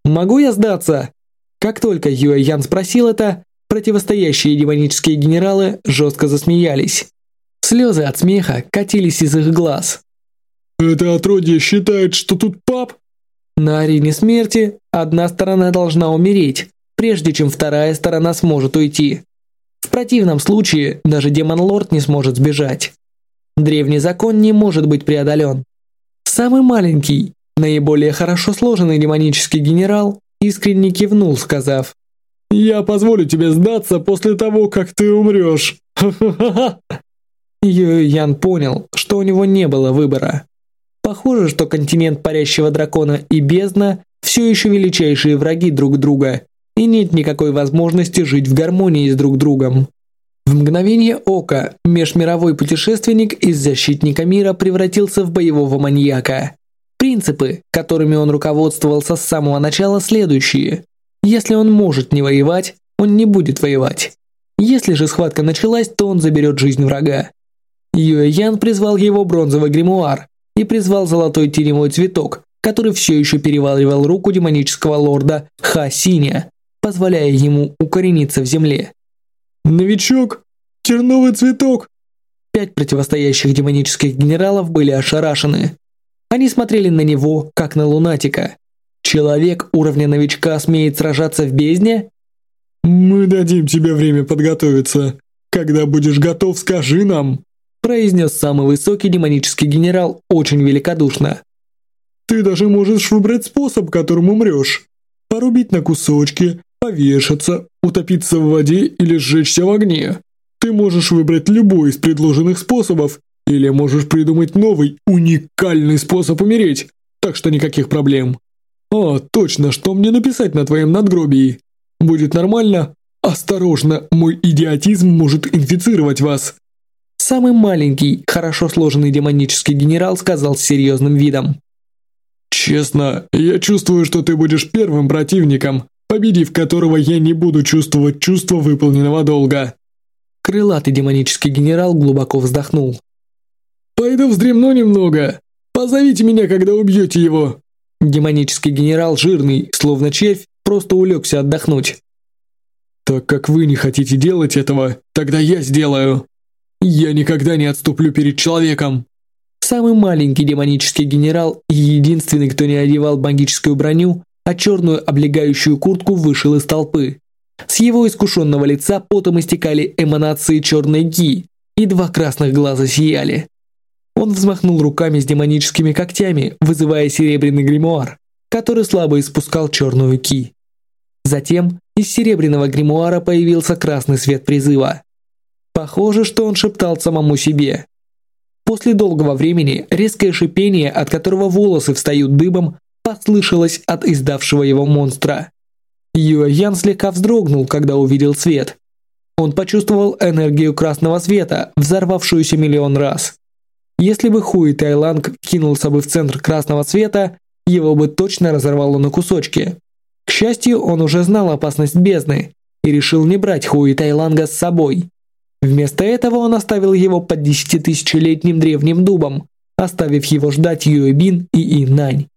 «Могу я сдаться?» Как только Юэ Ян спросил это, противостоящие демонические генералы жестко засмеялись. Слезы от смеха катились из их глаз.
«Это отродье считает, что тут пап?»
На арене смерти одна сторона должна умереть, прежде чем вторая сторона сможет уйти. В противном случае даже демон-лорд не сможет сбежать. Древний закон не может быть преодолен. Самый маленький, наиболее хорошо сложенный демонический генерал искренне кивнул, сказав
«Я позволю тебе сдаться после того, как ты умрешь».
Юй Ян понял, что у него не было выбора. Похоже, что континент парящего дракона и бездна все еще величайшие враги друг друга, и нет никакой возможности жить в гармонии с друг другом. В мгновение ока межмировой путешественник из защитника мира превратился в боевого маньяка. Принципы, которыми он руководствовался с самого начала, следующие. Если он может не воевать, он не будет воевать. Если же схватка началась, то он заберет жизнь врага. Юэ Ян призвал его бронзовый гримуар и призвал золотой теневой цветок, который все еще переваливал руку демонического лорда Ха Синя позволяя ему укорениться в земле.
«Новичок! Терновый цветок!»
Пять противостоящих демонических генералов были ошарашены. Они смотрели на него, как на лунатика. Человек уровня новичка смеет сражаться в бездне?
«Мы дадим тебе время подготовиться. Когда будешь готов, скажи нам»,
произнес самый высокий демонический генерал очень великодушно.
«Ты даже можешь выбрать способ, которым умрешь. Порубить на кусочки, повешаться, утопиться в воде или сжечься в огне. Ты можешь выбрать любой из предложенных способов, или можешь придумать новый, уникальный способ умереть, так что никаких проблем. А, точно, что мне написать на твоем надгробии? Будет нормально? Осторожно, мой идиотизм может инфицировать вас.
Самый маленький, хорошо сложенный демонический генерал сказал с серьезным видом.
Честно, я чувствую, что ты будешь первым противником, победив которого я не буду чувствовать чувство выполненного долга.
Крылатый демонический генерал глубоко вздохнул.
«Пойду вздремну немного. Позовите меня, когда убьете его».
Демонический генерал жирный, словно червь, просто улегся отдохнуть.
«Так как вы не хотите делать этого, тогда я сделаю. Я никогда не отступлю перед человеком».
Самый маленький демонический генерал и единственный, кто не одевал магическую броню, а черную облегающую куртку вышел из толпы. С его искушенного лица потом истекали эманации черной ги. и два красных глаза сияли. Он взмахнул руками с демоническими когтями, вызывая серебряный гримуар, который слабо испускал черную ки. Затем из серебряного гримуара появился красный свет призыва. Похоже, что он шептал самому себе. После долгого времени резкое шипение, от которого волосы встают дыбом, послышалось от издавшего его монстра. Юэ Ян слегка вздрогнул, когда увидел свет. Он почувствовал энергию красного света, взорвавшуюся миллион раз. Если бы Хуи Тайланг кинулся бы в центр красного света, его бы точно разорвало на кусочки. К счастью, он уже знал опасность бездны и решил не брать Хуи Тайланга с собой. Вместо этого он оставил его под десятитысячелетним древним дубом, оставив его ждать Юэбин и Инань.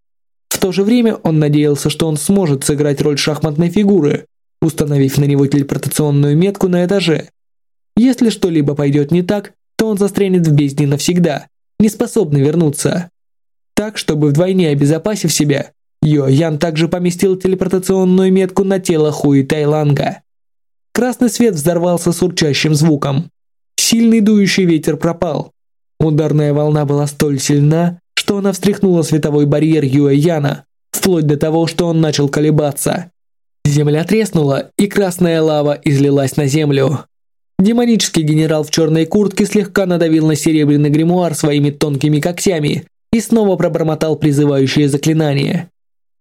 В то же время он надеялся, что он сможет сыграть роль шахматной фигуры, установив на него телепортационную метку на этаже. Если что-либо пойдет не так, то он застрянет в бездне навсегда, не способный вернуться. Так, чтобы вдвойне обезопасив себя, Йо Ян также поместил телепортационную метку на тело Хуи Тайланга. Красный свет взорвался с урчащим звуком. Сильный дующий ветер пропал. Ударная волна была столь сильна, что она встряхнула световой барьер Юэ Яна, вплоть до того, что он начал колебаться. Земля треснула, и красная лава излилась на землю. Демонический генерал в черной куртке слегка надавил на серебряный гримуар своими тонкими когтями и снова пробормотал призывающее заклинание.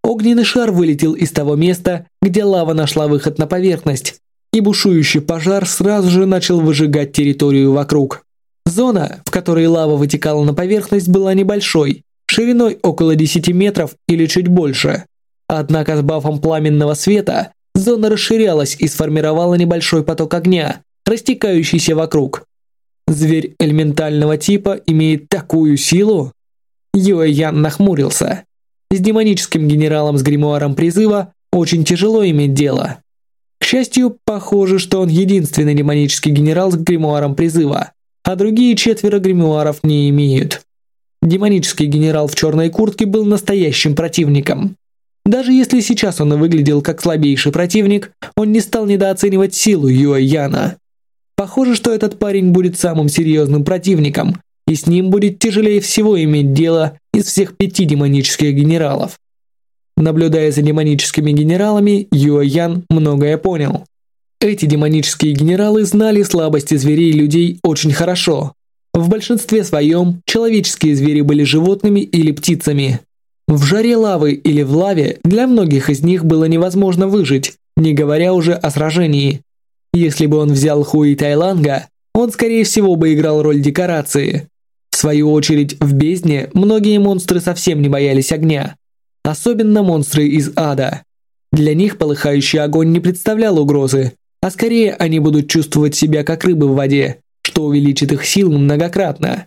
Огненный шар вылетел из того места, где лава нашла выход на поверхность, и бушующий пожар сразу же начал выжигать территорию вокруг. Зона, в которой лава вытекала на поверхность, была небольшой, шириной около 10 метров или чуть больше. Однако с бафом пламенного света зона расширялась и сформировала небольшой поток огня, растекающийся вокруг. Зверь элементального типа имеет такую силу? Юэ Ян нахмурился. С демоническим генералом с гримуаром призыва очень тяжело иметь дело. Счастью, похоже, что он единственный демонический генерал с гримуаром призыва, а другие четверо гримуаров не имеют. Демонический генерал в черной куртке был настоящим противником. Даже если сейчас он выглядел как слабейший противник, он не стал недооценивать силу Юэ Яна. Похоже, что этот парень будет самым серьезным противником, и с ним будет тяжелее всего иметь дело из всех пяти демонических генералов. Наблюдая за демоническими генералами, Юэ Ян многое понял. Эти демонические генералы знали слабости зверей и людей очень хорошо. В большинстве своем человеческие звери были животными или птицами. В жаре лавы или в лаве для многих из них было невозможно выжить, не говоря уже о сражении. Если бы он взял Хуи Тайланга, он скорее всего бы играл роль декорации. В свою очередь, в бездне многие монстры совсем не боялись огня, особенно монстры из ада. Для них полыхающий огонь не представлял угрозы, а скорее они будут чувствовать себя как рыбы в воде, что увеличит их силу многократно.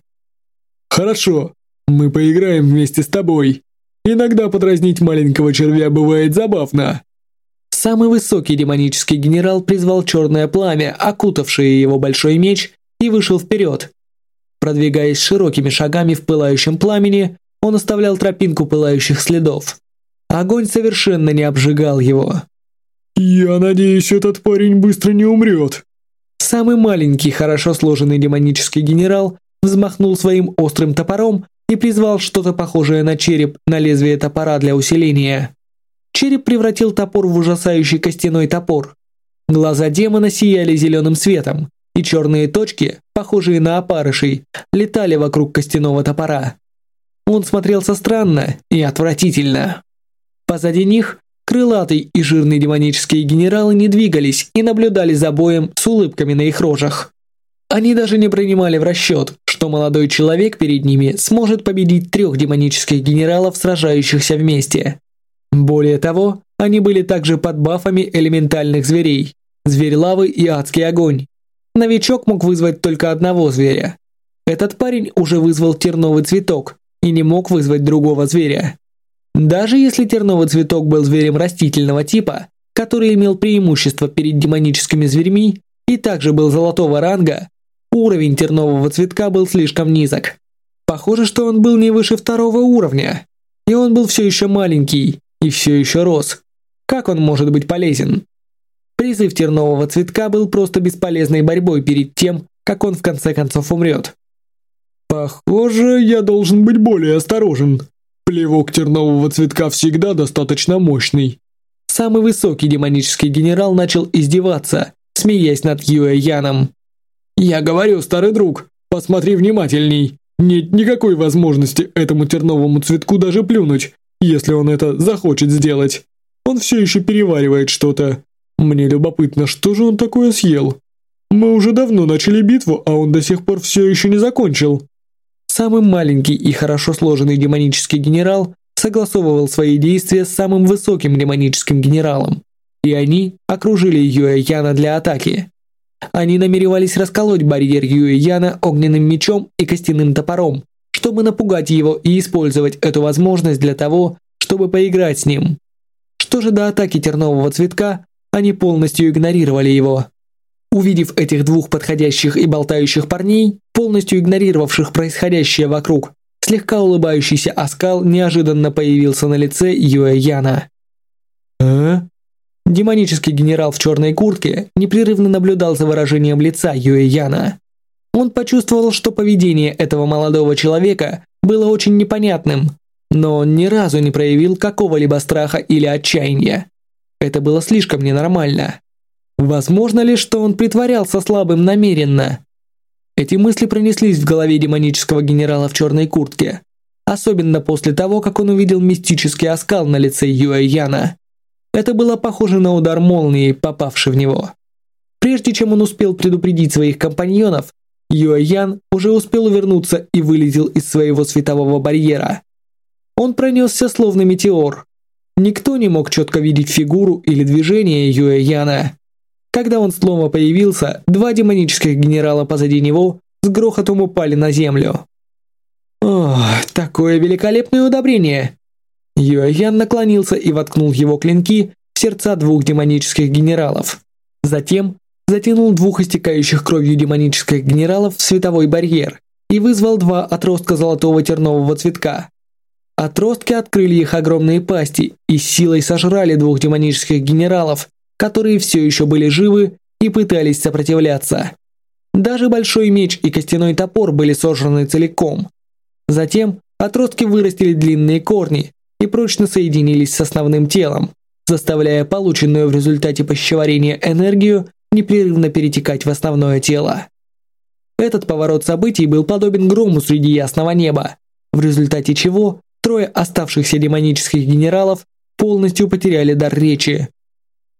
«Хорошо, мы поиграем вместе с тобой. Иногда подразнить маленького червя бывает забавно».
Самый высокий демонический генерал призвал черное пламя, окутавшее его большой меч, и вышел вперед. Продвигаясь широкими шагами в пылающем пламени, он оставлял тропинку пылающих следов. Огонь совершенно не обжигал его.
«Я надеюсь, этот парень быстро не умрет».
Самый маленький, хорошо сложенный демонический генерал взмахнул своим острым топором и призвал что-то похожее на череп на лезвие топора для усиления. Череп превратил топор в ужасающий костяной топор. Глаза демона сияли зеленым светом, и черные точки, похожие на опарышей, летали вокруг костяного топора. Он смотрелся странно и отвратительно. Позади них крылатый и жирный демонические генералы не двигались и наблюдали за боем с улыбками на их рожах. Они даже не принимали в расчет, что молодой человек перед ними сможет победить трех демонических генералов, сражающихся вместе. Более того, они были также под бафами элементальных зверей – зверь лавы и адский огонь. Новичок мог вызвать только одного зверя. Этот парень уже вызвал терновый цветок, и не мог вызвать другого зверя. Даже если терновый цветок был зверем растительного типа, который имел преимущество перед демоническими зверьми и также был золотого ранга, уровень тернового цветка был слишком низок. Похоже, что он был не выше второго уровня, и он был все еще маленький и все еще рос. Как он может быть полезен? Призыв тернового цветка был просто бесполезной борьбой перед тем, как он в конце концов умрет.
Похоже, я должен быть более осторожен. Плевок тернового цветка всегда достаточно мощный.
Самый высокий демонический генерал начал издеваться, смеясь над Юэ Яном.
«Я говорю, старый друг, посмотри внимательней. Нет никакой возможности этому терновому цветку даже плюнуть, если он это захочет сделать. Он все еще переваривает что-то. Мне любопытно, что же он такое съел? Мы уже давно начали битву, а он до сих пор все еще не закончил».
Самый маленький и хорошо сложенный демонический генерал согласовывал свои действия с самым высоким демоническим генералом, и они окружили Юэ Яна для атаки. Они намеревались расколоть барьер Юэ Яна огненным мечом и костяным топором, чтобы напугать его и использовать эту возможность для того, чтобы поиграть с ним. Что же до атаки тернового цветка, они полностью игнорировали его. Увидев этих двух подходящих и болтающих парней, полностью игнорировавших происходящее вокруг, слегка улыбающийся оскал неожиданно появился на лице Юэ Яна.
«А?»
Демонический генерал в черной куртке непрерывно наблюдал за выражением лица Юэ Яна. Он почувствовал, что поведение этого молодого человека было очень непонятным, но он ни разу не проявил какого-либо страха или отчаяния. Это было слишком ненормально. Возможно ли, что он притворялся слабым намеренно? Эти мысли пронеслись в голове демонического генерала в черной куртке, особенно после того, как он увидел мистический оскал на лице Юэ Яна. Это было похоже на удар молнии, попавший в него. Прежде чем он успел предупредить своих компаньонов, Юэ Ян уже успел увернуться и вылетел из своего светового барьера. Он пронесся словно метеор. Никто не мог четко видеть фигуру или движение Юэ Яна. Когда он снова появился, два демонических генерала позади него с грохотом упали на землю. Ох, такое великолепное удобрение! Юэян наклонился и воткнул его клинки в сердца двух демонических генералов. Затем затянул двух истекающих кровью демонических генералов в световой барьер и вызвал два отростка золотого тернового цветка. Отростки открыли их огромные пасти и силой сожрали двух демонических генералов, которые все еще были живы и пытались сопротивляться. Даже большой меч и костяной топор были сожраны целиком. Затем отростки вырастили длинные корни и прочно соединились с основным телом, заставляя полученную в результате пищеварения энергию непрерывно перетекать в основное тело. Этот поворот событий был подобен грому среди ясного неба, в результате чего трое оставшихся демонических генералов полностью потеряли дар речи.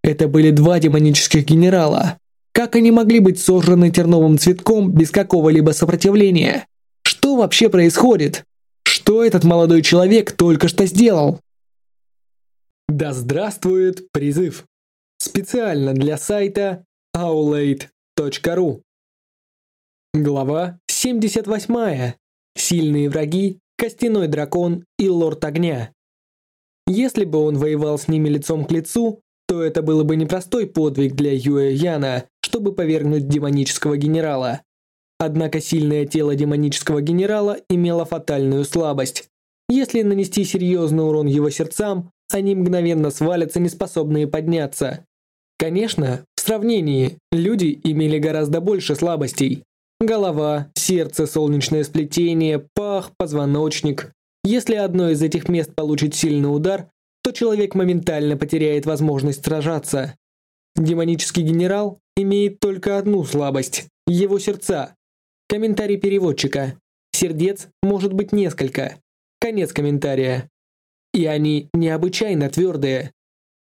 Это были два демонических генерала. Как они могли быть сожраны терновым цветком без какого-либо сопротивления? Что вообще происходит? Что этот молодой человек только что сделал? Да здравствует призыв! Специально для сайта aulade.ru Глава 78. Сильные враги, Костяной дракон и Лорд Огня. Если бы он воевал с ними лицом к лицу, то это было бы непростой подвиг для Юэ Яна, чтобы повергнуть демонического генерала. Однако сильное тело демонического генерала имело фатальную слабость. Если нанести серьезный урон его сердцам, они мгновенно свалятся, неспособные подняться. Конечно, в сравнении, люди имели гораздо больше слабостей. Голова, сердце, солнечное сплетение, пах, позвоночник. Если одно из этих мест получит сильный удар, то человек моментально потеряет возможность сражаться. Демонический генерал имеет только одну слабость – его сердца. Комментарий переводчика. Сердец может быть несколько. Конец комментария. И они необычайно твердые.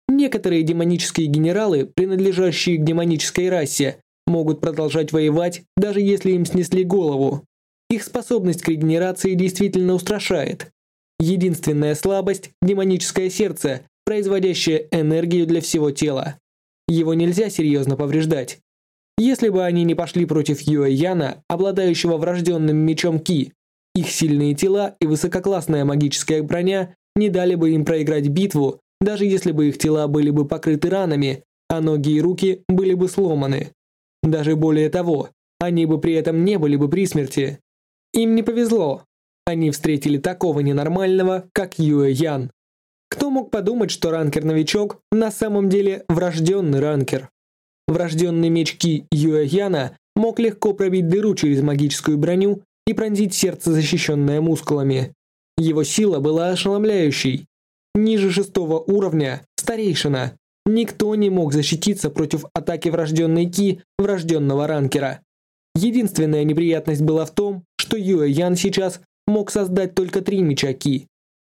Некоторые демонические генералы, принадлежащие к демонической расе, могут продолжать воевать, даже если им снесли голову. Их способность к регенерации действительно устрашает. Единственная слабость – демоническое сердце, производящее энергию для всего тела. Его нельзя серьезно повреждать. Если бы они не пошли против Юэ Яна, обладающего врожденным мечом Ки, их сильные тела и высококлассная магическая броня не дали бы им проиграть битву, даже если бы их тела были бы покрыты ранами, а ноги и руки были бы сломаны. Даже более того, они бы при этом не были бы при смерти. Им не повезло, они встретили такого ненормального, как Юэ Ян. Кто мог подумать, что ранкер-новичок на самом деле врожденный ранкер? Врожденный меч Ки Юэ Яна мог легко пробить дыру через магическую броню и пронзить сердце, защищенное мускулами. Его сила была ошеломляющей. Ниже шестого уровня – старейшина. Никто не мог защититься против атаки врожденной Ки врожденного ранкера. Единственная неприятность была в том, что Юэ Ян сейчас мог создать только три меча Ки.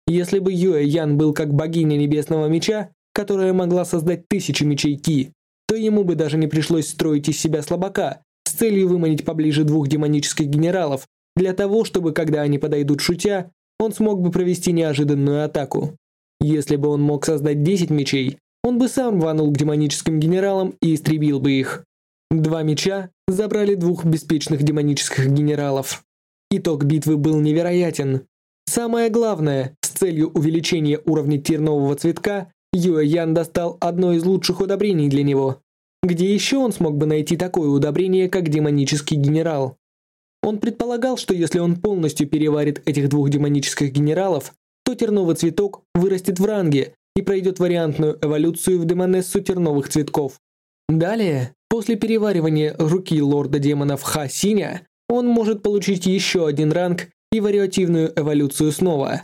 Если бы Юэ Ян был как богиня небесного меча, которая могла создать тысячи мечей Ки, то ему бы даже не пришлось строить из себя слабака с целью выманить поближе двух демонических генералов, для того, чтобы, когда они подойдут шутя, он смог бы провести неожиданную атаку. Если бы он мог создать 10 мечей, он бы сам рванул к демоническим генералам и истребил бы их. Два меча забрали двух беспечных демонических генералов. Итог битвы был невероятен. Самое главное, с целью увеличения уровня тернового цветка, Юэ Ян достал одно из лучших удобрений для него. Где еще он смог бы найти такое удобрение, как демонический генерал? Он предполагал, что если он полностью переварит этих двух демонических генералов, то терновый цветок вырастет в ранге и пройдет вариантную эволюцию в демонессу терновых цветков. Далее, после переваривания руки лорда демонов Ха-Синя, он может получить еще один ранг и вариативную эволюцию снова.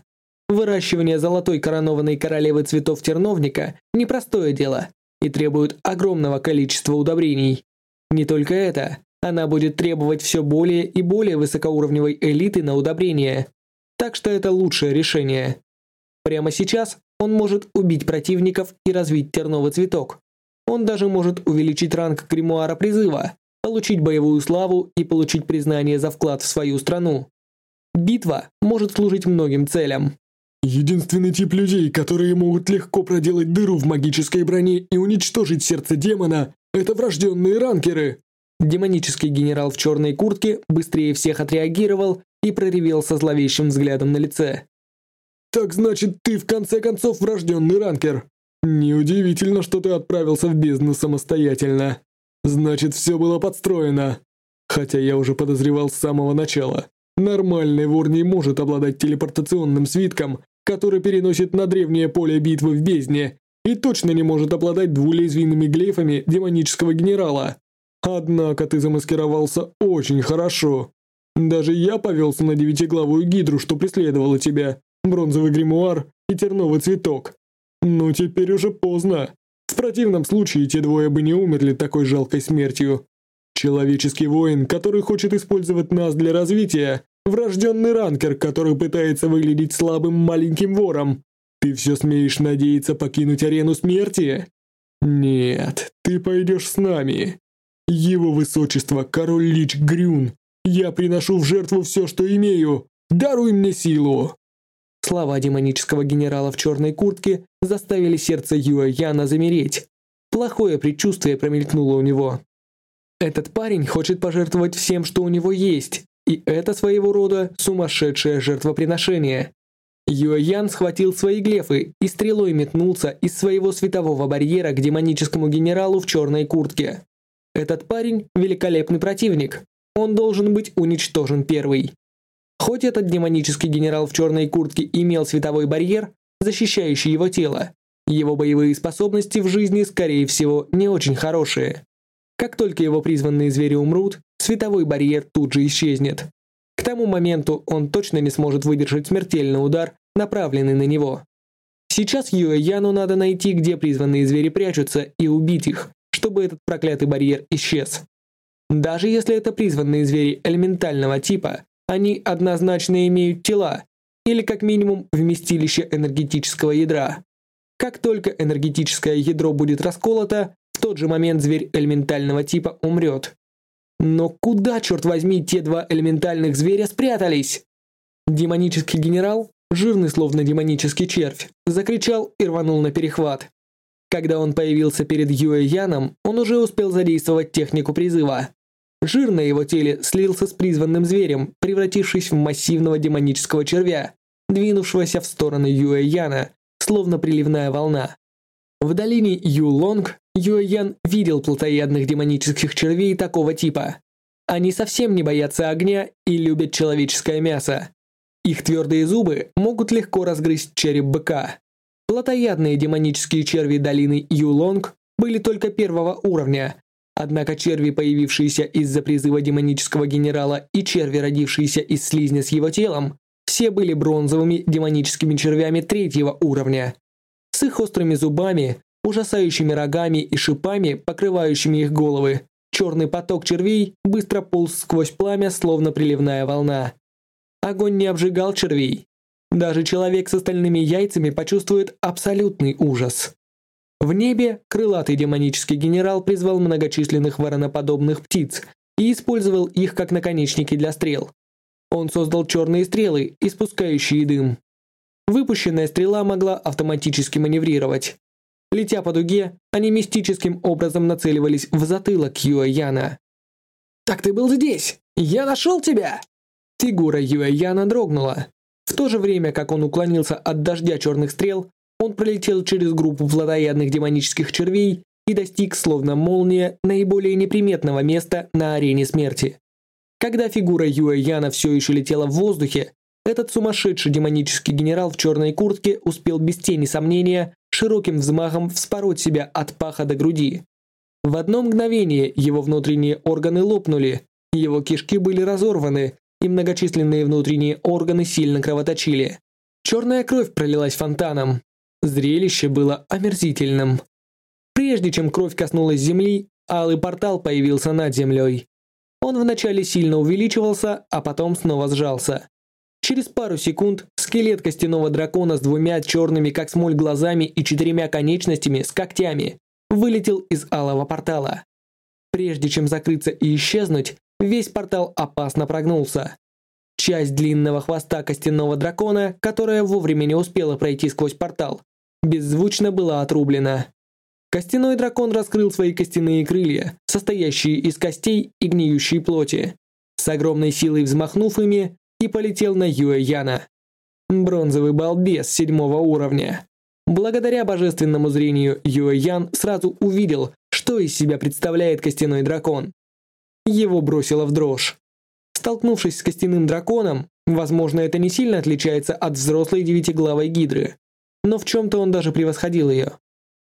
Выращивание золотой коронованной королевы цветов терновника – непростое дело и требует огромного количества удобрений. Не только это, она будет требовать все более и более высокоуровневой элиты на удобрение. Так что это лучшее решение. Прямо сейчас он может убить противников и развить терновый цветок. Он даже может увеличить ранг гримуара призыва, получить боевую славу и получить признание за вклад в свою страну. Битва может служить многим целям.
Единственный тип людей, которые могут легко проделать дыру в магической броне и уничтожить сердце демона, это врожденные ранкеры.
Демонический генерал в черной куртке быстрее всех отреагировал и проревел со зловещим взглядом на лице.
«Так значит, ты в конце концов врожденный ранкер. Неудивительно, что ты отправился в бизнес самостоятельно. Значит, все было подстроено. Хотя я уже подозревал с самого начала. Нормальный вор не может обладать телепортационным свитком, который переносит на древнее поле битвы в бездне, и точно не может обладать двулезвийными глейфами демонического генерала. Однако ты замаскировался очень хорошо. Даже я повелся на девятиглавую гидру, что преследовала тебя, бронзовый гримуар и терновый цветок. Но теперь уже поздно. В противном случае те двое бы не умерли такой жалкой смертью. Человеческий воин, который хочет использовать нас для развития, врожденный ранкер, который пытается выглядеть слабым маленьким вором. Ты все смеешь надеяться покинуть арену смерти? Нет, ты пойдешь с нами. Его высочество, король Лич Грюн, я приношу в жертву все, что имею. Даруй мне силу!»
Слова демонического генерала в черной куртке заставили сердце Юэ Яна замереть. Плохое предчувствие промелькнуло у него. Этот парень хочет пожертвовать всем, что у него есть, и это своего рода сумасшедшее жертвоприношение. Юэ Ян схватил свои глефы и стрелой метнулся из своего светового барьера к демоническому генералу в черной куртке. Этот парень – великолепный противник. Он должен быть уничтожен первый. Хоть этот демонический генерал в черной куртке имел световой барьер, защищающий его тело, его боевые способности в жизни, скорее всего, не очень хорошие. Как только его призванные звери умрут, световой барьер тут же исчезнет. К тому моменту он точно не сможет выдержать смертельный удар, направленный на него. Сейчас Юэ Яну надо найти, где призванные звери прячутся, и убить их, чтобы этот проклятый барьер исчез. Даже если это призванные звери элементального типа, они однозначно имеют тела, или как минимум вместилище энергетического ядра. Как только энергетическое ядро будет расколото, в тот же момент зверь элементального типа умрет. Но куда, черт возьми, те два элементальных зверя спрятались? Демонический генерал, жирный словно демонический червь, закричал и рванул на перехват. Когда он появился перед Юэ Яном, он уже успел задействовать технику призыва. Жир на его теле слился с призванным зверем, превратившись в массивного демонического червя, двинувшегося в сторону Юэ Яна, словно приливная волна. В долине Ю-Лонг Юэ Ян видел плотоядных демонических червей такого типа. Они совсем не боятся огня и любят человеческое мясо. Их твердые зубы могут легко разгрызть череп быка. Плотоядные демонические черви долины Юлонг были только первого уровня, Однако черви, появившиеся из-за призыва демонического генерала, и черви, родившиеся из слизня с его телом, все были бронзовыми демоническими червями третьего уровня. С их острыми зубами, ужасающими рогами и шипами, покрывающими их головы, черный поток червей быстро полз сквозь пламя, словно приливная волна. Огонь не обжигал червей. Даже человек с остальными яйцами почувствует абсолютный ужас. В небе крылатый демонический генерал призвал многочисленных вороноподобных птиц и использовал их как наконечники для стрел. Он создал черные стрелы, испускающие дым. Выпущенная стрела могла автоматически маневрировать. Летя по дуге, они мистическим образом нацеливались в затылок Юэ Яна. «Так ты был здесь! Я нашел тебя!» Фигура Юэ Яна дрогнула. В то же время, как он уклонился от дождя черных стрел, он пролетел через группу плотоядных демонических червей и достиг, словно молния, наиболее неприметного места на арене смерти. Когда фигура Юэ Яна все еще летела в воздухе, этот сумасшедший демонический генерал в черной куртке успел без тени сомнения широким взмахом вспороть себя от паха до груди. В одно мгновение его внутренние органы лопнули, его кишки были разорваны, и многочисленные внутренние органы сильно кровоточили. Черная кровь пролилась фонтаном, Зрелище было омерзительным. Прежде чем кровь коснулась земли, алый портал появился над землей. Он вначале сильно увеличивался, а потом снова сжался. Через пару секунд скелет костяного дракона с двумя черными как смоль глазами и четырьмя конечностями с когтями вылетел из алого портала. Прежде чем закрыться и исчезнуть, весь портал опасно прогнулся. Часть длинного хвоста костяного дракона, которая вовремя не успела пройти сквозь портал, беззвучно была отрублена. Костяной дракон раскрыл свои костяные крылья, состоящие из костей и гниющей плоти. С огромной силой взмахнув ими, и полетел на Юэ Яна. Бронзовый балбес седьмого уровня. Благодаря божественному зрению Юэ Ян сразу увидел, что из себя представляет костяной дракон. Его бросило в дрожь. Столкнувшись с костяным драконом, возможно, это не сильно отличается от взрослой девятиглавой гидры но в чем-то он даже превосходил ее.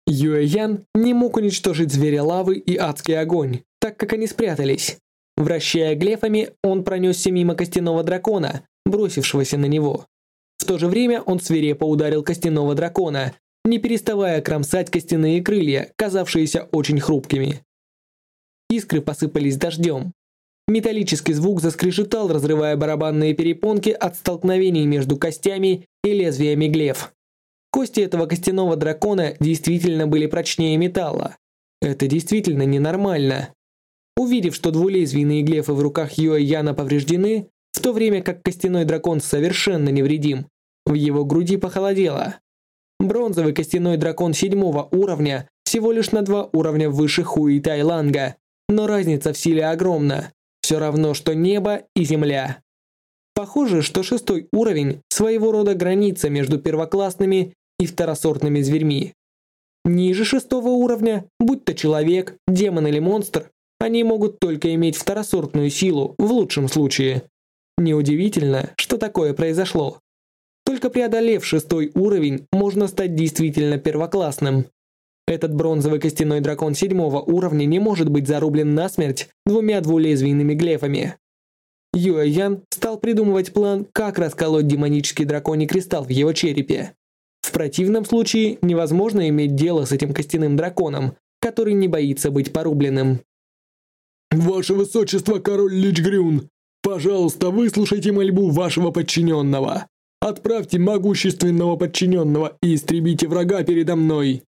Юэ Ян не мог уничтожить зверя лавы и адский огонь, так как они спрятались. Вращая глефами, он пронесся мимо костяного дракона, бросившегося на него. В то же время он свирепо ударил костяного дракона, не переставая кромсать костяные крылья, казавшиеся очень хрупкими. Искры посыпались дождем. Металлический звук заскрежетал, разрывая барабанные перепонки от столкновений между костями и лезвиями глеф. Кости этого костяного дракона действительно были прочнее металла. Это действительно ненормально. Увидев, что двулезвийные глефы в руках Юэ Яна повреждены, в то время как костяной дракон совершенно невредим, в его груди похолодело. Бронзовый костяной дракон седьмого уровня всего лишь на два уровня выше Хуи Тайланга, но разница в силе огромна, все равно что небо и земля. Похоже, что шестой уровень – своего рода граница между первоклассными и второсортными зверьми. Ниже шестого уровня, будь то человек, демон или монстр, они могут только иметь второсортную силу, в лучшем случае. Неудивительно, что такое произошло. Только преодолев шестой уровень, можно стать действительно первоклассным. Этот бронзовый костяной дракон седьмого уровня не может быть зарублен насмерть двумя двулезвийными глефами. Юэ Ян стал придумывать план, как расколоть демонический драконий кристалл в его черепе. В противном случае невозможно иметь дело с этим костяным драконом, который не боится быть порубленным.
«Ваше Высочество, король Личгрюн, пожалуйста, выслушайте мольбу вашего подчиненного. Отправьте могущественного подчиненного и истребите врага передо мной».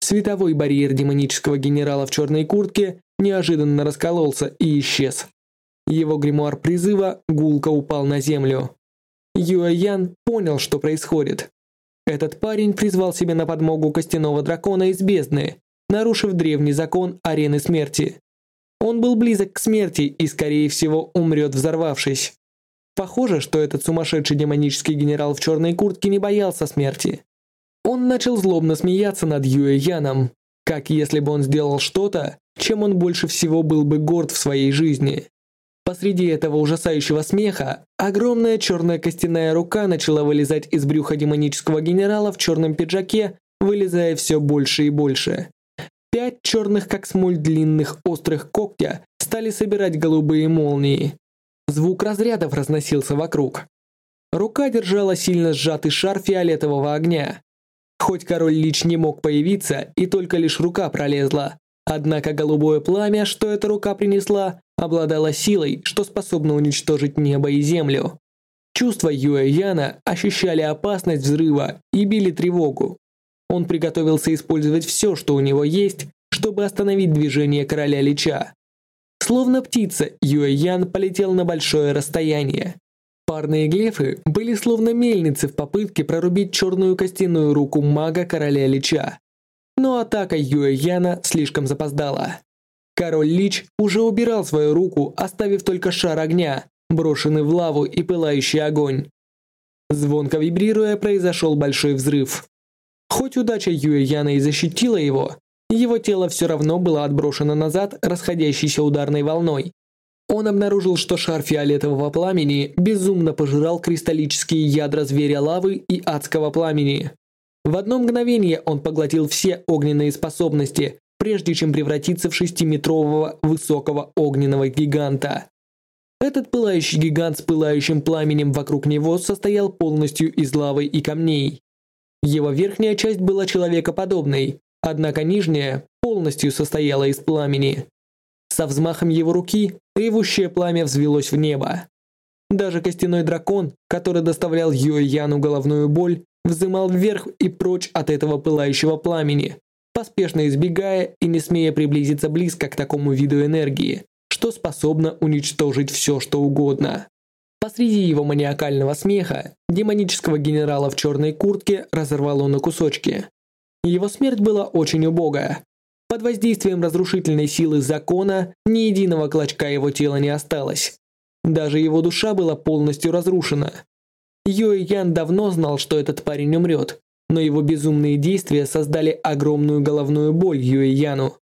Световой барьер демонического генерала в черной куртке неожиданно раскололся и исчез. Его гримуар призыва гулко упал на землю. Юэян понял, что происходит. Этот парень призвал себе на подмогу костяного дракона из бездны, нарушив древний закон арены смерти. Он был близок к смерти и, скорее всего, умрет взорвавшись. Похоже, что этот сумасшедший демонический генерал в черной куртке не боялся смерти. Он начал злобно смеяться над Юэ Яном, как если бы он сделал что-то, чем он больше всего был бы горд в своей жизни. Посреди этого ужасающего смеха огромная черная костяная рука начала вылезать из брюха демонического генерала в черном пиджаке, вылезая все больше и больше. Пять черных, как смоль, длинных острых когтя стали собирать голубые молнии. Звук разрядов разносился вокруг. Рука держала сильно сжатый шар фиолетового огня. Хоть король Лич не мог появиться, и только лишь рука пролезла, однако голубое пламя, что эта рука принесла, обладало силой, что способно уничтожить небо и землю. Чувства Юэ Яна ощущали опасность взрыва и били тревогу. Он приготовился использовать все, что у него есть, чтобы остановить движение короля Лича. Словно птица, Юэ Ян полетел на большое расстояние. Парные глефы были словно мельницы в попытке прорубить черную костяную руку мага короля Лича. Но атака Юэ Яна слишком запоздала. Король Лич уже убирал свою руку, оставив только шар огня, брошенный в лаву и пылающий огонь. Звонко вибрируя, произошел большой взрыв. Хоть удача Юэ Яна и защитила его, его тело все равно было отброшено назад расходящейся ударной волной. Он обнаружил, что шар фиолетового пламени безумно пожирал кристаллические ядра зверя лавы и адского пламени. В одно мгновение он поглотил все огненные способности, прежде чем превратиться в шестиметрового высокого огненного гиганта. Этот пылающий гигант с пылающим пламенем вокруг него состоял полностью из лавы и камней. Его верхняя часть была человекоподобной, однако нижняя полностью состояла из пламени. Со взмахом его руки ревущее пламя взвелось в небо. Даже костяной дракон, который доставлял Юэ Яну головную боль, взымал вверх и прочь от этого пылающего пламени, поспешно избегая и не смея приблизиться близко к такому виду энергии, что способно уничтожить все, что угодно. Посреди его маниакального смеха демонического генерала в черной куртке разорвало на кусочки. Его смерть была очень убогая, под воздействием разрушительной силы закона ни единого клочка его тела не осталось. Даже его душа была полностью разрушена. Йои Ян давно знал, что этот парень умрет, но его безумные действия создали огромную головную боль Юэ Яну.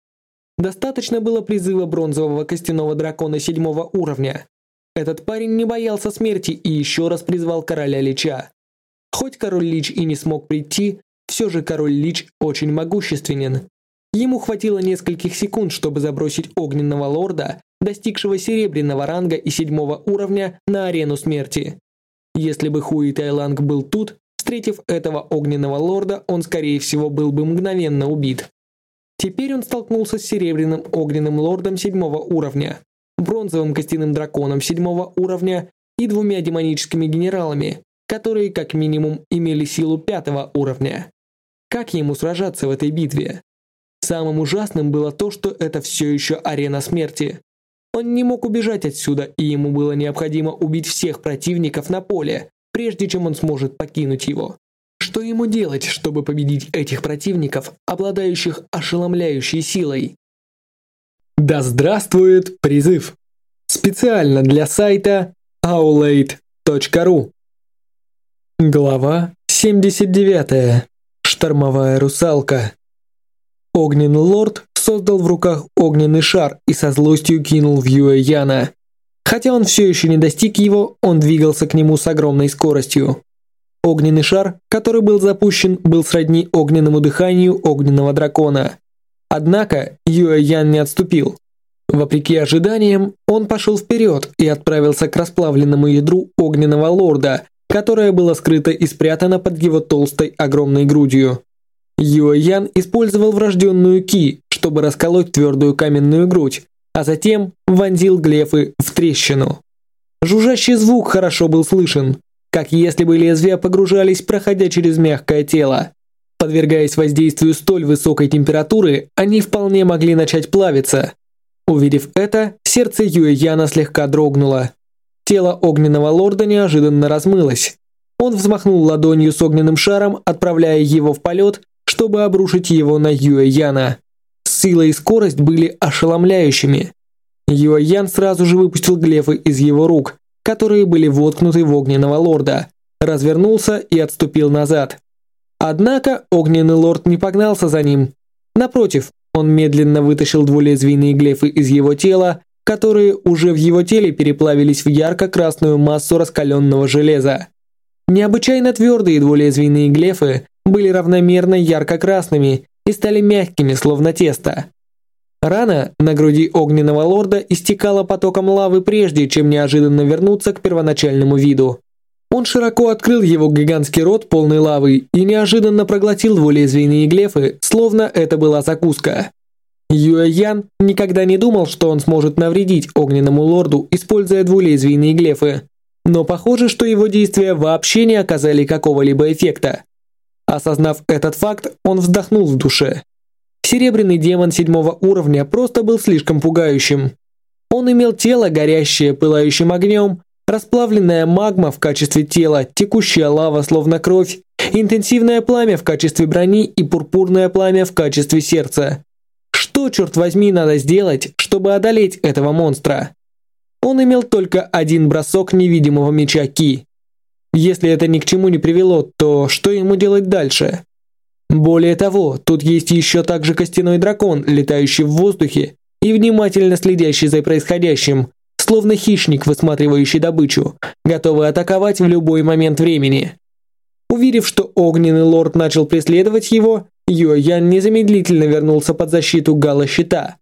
Достаточно было призыва бронзового костяного дракона седьмого уровня. Этот парень не боялся смерти и еще раз призвал короля Лича. Хоть король Лич и не смог прийти, все же король Лич очень могущественен. Ему хватило нескольких секунд, чтобы забросить огненного лорда, достигшего серебряного ранга и седьмого уровня, на арену смерти. Если бы Хуи Тайланг был тут, встретив этого огненного лорда, он скорее всего был бы мгновенно убит. Теперь он столкнулся с серебряным огненным лордом седьмого уровня, бронзовым костяным драконом седьмого уровня и двумя демоническими генералами, которые как минимум имели силу пятого уровня. Как ему сражаться в этой битве? Самым ужасным было то, что это все еще арена смерти. Он не мог убежать отсюда, и ему было необходимо убить всех противников на поле, прежде чем он сможет покинуть его. Что ему делать, чтобы победить этих противников, обладающих ошеломляющей силой? Да здравствует призыв! Специально для сайта aulade.ru Глава 79. Штормовая русалка Огненный лорд создал в руках огненный шар и со злостью кинул в Юэ Яна. Хотя он все еще не достиг его, он двигался к нему с огромной скоростью. Огненный шар, который был запущен, был сродни огненному дыханию огненного дракона. Однако Юэ Ян не отступил. Вопреки ожиданиям, он пошел вперед и отправился к расплавленному ядру огненного лорда, которое было скрыто и спрятано под его толстой огромной грудью. Юэ Ян использовал врожденную ки, чтобы расколоть твердую каменную грудь, а затем вонзил глефы в трещину. Жужжащий звук хорошо был слышен, как если бы лезвия погружались, проходя через мягкое тело. Подвергаясь воздействию столь высокой температуры, они вполне могли начать плавиться. Увидев это, сердце Юэ Яна слегка дрогнуло. Тело огненного лорда неожиданно размылось. Он взмахнул ладонью с огненным шаром, отправляя его в полет, чтобы обрушить его на Юэ Яна. Сила и скорость были ошеломляющими. Юэ Ян сразу же выпустил глефы из его рук, которые были воткнуты в огненного лорда, развернулся и отступил назад. Однако огненный лорд не погнался за ним. Напротив, он медленно вытащил двулезвийные глефы из его тела, которые уже в его теле переплавились в ярко-красную массу раскаленного железа. Необычайно твердые двулезвийные глефы были равномерно ярко-красными и стали мягкими, словно тесто. Рана на груди огненного лорда истекала потоком лавы прежде, чем неожиданно вернуться к первоначальному виду. Он широко открыл его гигантский рот, полный лавы, и неожиданно проглотил двулезвийные глефы, словно это была закуска. Юэ Ян никогда не думал, что он сможет навредить огненному лорду, используя двулезвийные глефы. Но похоже, что его действия вообще не оказали какого-либо эффекта. Осознав этот факт, он вздохнул в душе. Серебряный демон седьмого уровня просто был слишком пугающим. Он имел тело, горящее пылающим огнем, расплавленная магма в качестве тела, текущая лава словно кровь, интенсивное пламя в качестве брони и пурпурное пламя в качестве сердца. Что, черт возьми, надо сделать, чтобы одолеть этого монстра? Он имел только один бросок невидимого меча Ки. Если это ни к чему не привело, то что ему делать дальше? Более того, тут есть еще также костяной дракон, летающий в воздухе и внимательно следящий за происходящим, словно хищник, высматривающий добычу, готовый атаковать в любой момент времени. Увидев, что огненный лорд начал преследовать его, Юэян незамедлительно вернулся под защиту гала щита.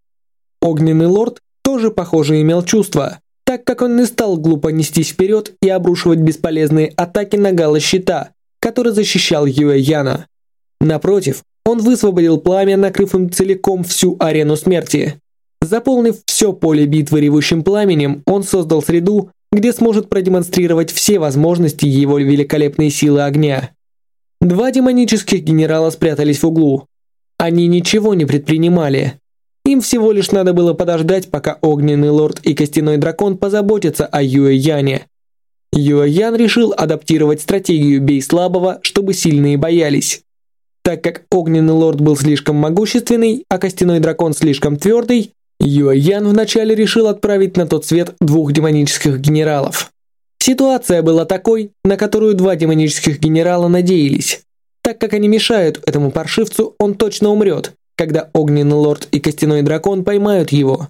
Огненный лорд тоже, похоже, имел чувства, так как он не стал глупо нестись вперед и обрушивать бесполезные атаки на гала щита, который защищал Юэяна. Напротив, он высвободил пламя, накрыв им целиком всю арену смерти. Заполнив все поле битвы ревущим пламенем, он создал среду, где сможет продемонстрировать все возможности его великолепной силы огня. Два демонических генерала спрятались в углу. Они ничего не предпринимали. Им всего лишь надо было подождать, пока огненный лорд и костяной дракон позаботятся о Юэ Яне. Юэ Ян решил адаптировать стратегию «бей слабого», чтобы сильные боялись. Так как огненный лорд был слишком могущественный, а костяной дракон слишком твердый, Юэ Ян вначале решил отправить на тот свет двух демонических генералов. Ситуация была такой, на которую два демонических генерала надеялись. Так как они мешают этому паршивцу, он точно умрет, когда огненный лорд и костяной дракон поймают его.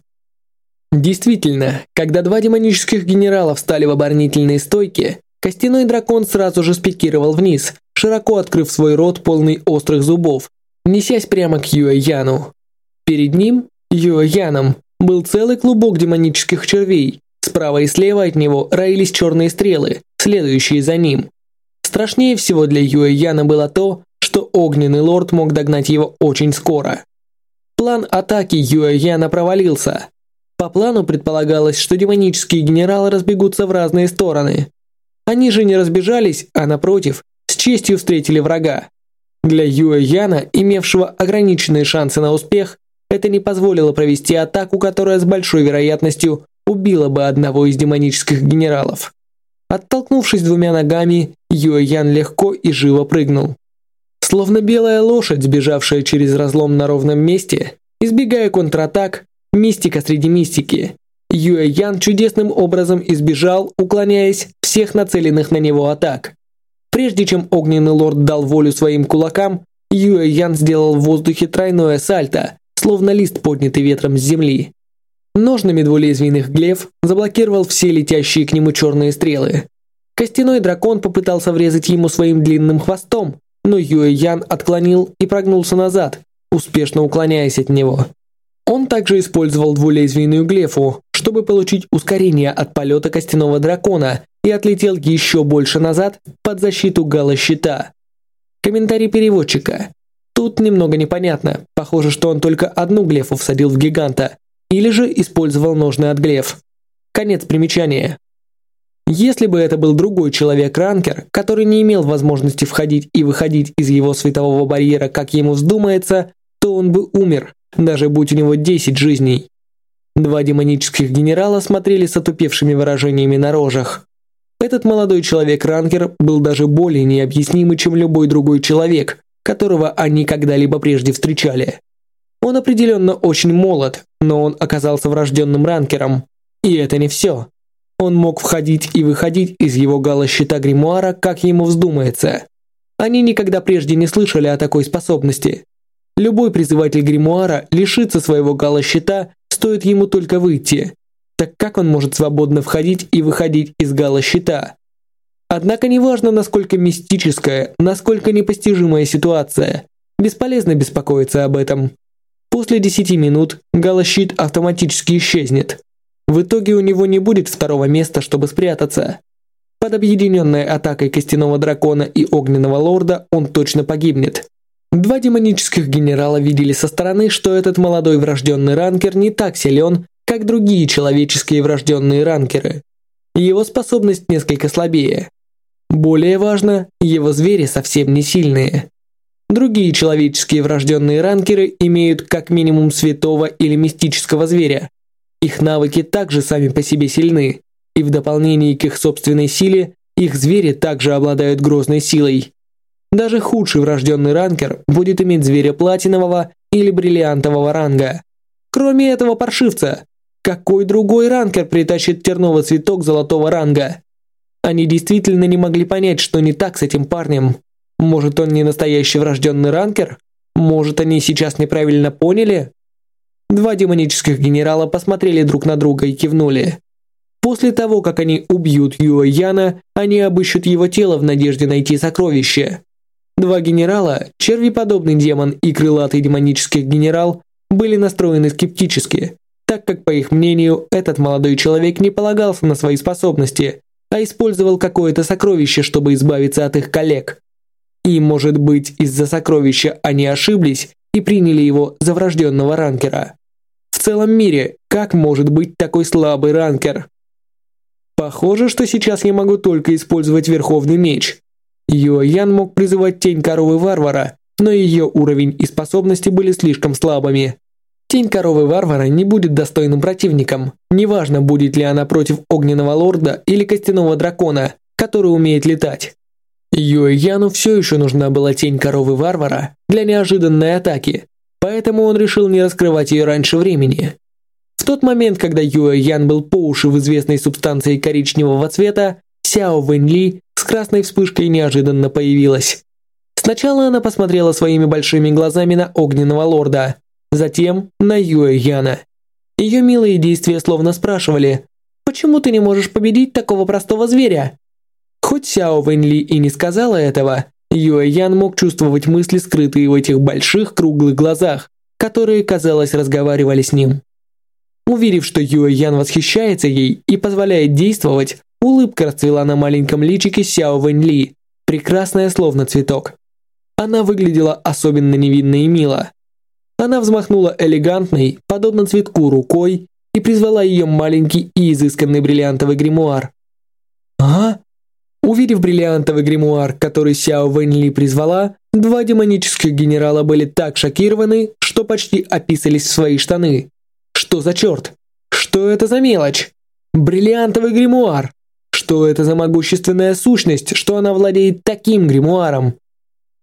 Действительно, когда два демонических генерала встали в оборонительные стойки, костяной дракон сразу же спикировал вниз, широко открыв свой рот, полный острых зубов, несясь прямо к Юэ Яну. Перед ним, Юэ Яном, был целый клубок демонических червей. Справа и слева от него роились черные стрелы, следующие за ним. Страшнее всего для Юэ Яна было то, что огненный лорд мог догнать его очень скоро. План атаки Юэ Яна провалился. По плану предполагалось, что демонические генералы разбегутся в разные стороны. Они же не разбежались, а напротив, с честью встретили врага. Для Юэ Яна, имевшего ограниченные шансы на успех, это не позволило провести атаку, которая с большой вероятностью убила бы одного из демонических генералов. Оттолкнувшись двумя ногами, Юэ Ян легко и живо прыгнул. Словно белая лошадь, сбежавшая через разлом на ровном месте, избегая контратак, мистика среди мистики. Юэ Ян чудесным образом избежал, уклоняясь всех нацеленных на него атак. Прежде чем огненный лорд дал волю своим кулакам, Юэ Ян сделал в воздухе тройное сальто, словно лист, поднятый ветром с земли. Ножными двулезвийных глев заблокировал все летящие к нему черные стрелы. Костяной дракон попытался врезать ему своим длинным хвостом, но Юэ Ян отклонил и прогнулся назад, успешно уклоняясь от него. Он также использовал двулезвийную глефу, чтобы получить ускорение от полета костяного дракона и отлетел еще больше назад под защиту гала-щита. Комментарий переводчика. Тут немного непонятно. Похоже, что он только одну глефу всадил в гиганта, или же использовал ножны от глеф. Конец примечания. Если бы это был другой человек-ранкер, который не имел возможности входить и выходить из его светового барьера, как ему вздумается, то он бы умер, даже будь у него 10 жизней. Два демонических генерала смотрели с отупевшими выражениями на рожах. Этот молодой человек-ранкер был даже более необъяснимый, чем любой другой человек, которого они когда-либо прежде встречали. Он определенно очень молод, но он оказался врожденным ранкером. И это не все. Он мог входить и выходить из его гала-щита гримуара, как ему вздумается. Они никогда прежде не слышали о такой способности. Любой призыватель гримуара лишится своего гала-щита, стоит ему только выйти. Так как он может свободно входить и выходить из гала-щита? Однако неважно, насколько мистическая, насколько непостижимая ситуация, Бесполезно беспокоиться об этом. После 10 минут галощит автоматически исчезнет. В итоге у него не будет второго места, чтобы спрятаться. Под объединенной атакой костяного дракона и огненного лорда он точно погибнет. Два демонических генерала видели со стороны, что этот молодой врожденный ранкер не так силен, как другие человеческие врожденные ранкеры. Его способность несколько слабее. Более важно, его звери совсем не сильные. Другие человеческие врожденные ранкеры имеют как минимум святого или мистического зверя. Их навыки также сами по себе сильны, и в дополнение к их собственной силе, их звери также обладают грозной силой. Даже худший врожденный ранкер будет иметь зверя платинового или бриллиантового ранга. Кроме этого паршивца, какой другой ранкер притащит терновый цветок золотого ранга? Они действительно не могли понять, что не так с этим парнем. Может, он не настоящий врожденный ранкер? Может, они сейчас неправильно поняли? Два демонических генерала посмотрели друг на друга и кивнули. После того, как они убьют Юа Яна, они обыщут его тело в надежде найти сокровище. Два генерала, червеподобный демон и крылатый демонический генерал, были настроены скептически, так как, по их мнению, этот молодой человек не полагался на свои способности, а использовал какое-то сокровище, чтобы избавиться от их коллег. И, может быть, из-за сокровища они ошиблись и приняли его за врожденного ранкера. В целом мире, как может быть такой слабый ранкер? Похоже, что сейчас я могу только использовать Верховный Меч. Юо Ян мог призывать Тень Коровы Варвара, но ее уровень и способности были слишком слабыми. Тень Коровы Варвара не будет достойным противником, неважно, будет ли она против Огненного Лорда или Костяного Дракона, который умеет летать. Юэ Яну все еще нужна была тень коровы варвара для неожиданной атаки, поэтому он решил не раскрывать ее раньше времени. В тот момент, когда Юэ Ян был по уши в известной субстанции коричневого цвета, Сяо Вэнь Ли с красной вспышкой неожиданно появилась. Сначала она посмотрела своими большими глазами на огненного лорда, затем на Юэ Яна. Ее милые действия словно спрашивали, «Почему ты не можешь победить такого простого зверя?» Хоть Сяо Вэньли и не сказала этого, Юэ Ян мог чувствовать мысли, скрытые в этих больших круглых глазах, которые, казалось, разговаривали с ним. Увидев, что Юэ Ян восхищается ей и позволяет действовать, улыбка расцвела на маленьком личике Сяо Вэньли, прекрасная словно цветок. Она выглядела особенно невинно и мило. Она взмахнула элегантной, подобно цветку, рукой и призвала ее маленький и изысканный бриллиантовый гримуар. «А?» Увидев бриллиантовый гримуар, который Сяо Вэньли призвала, два демонических генерала были так шокированы, что почти описались в свои штаны. Что за черт? Что это за мелочь? Бриллиантовый гримуар. Что это за могущественная сущность, что она владеет таким гримуаром?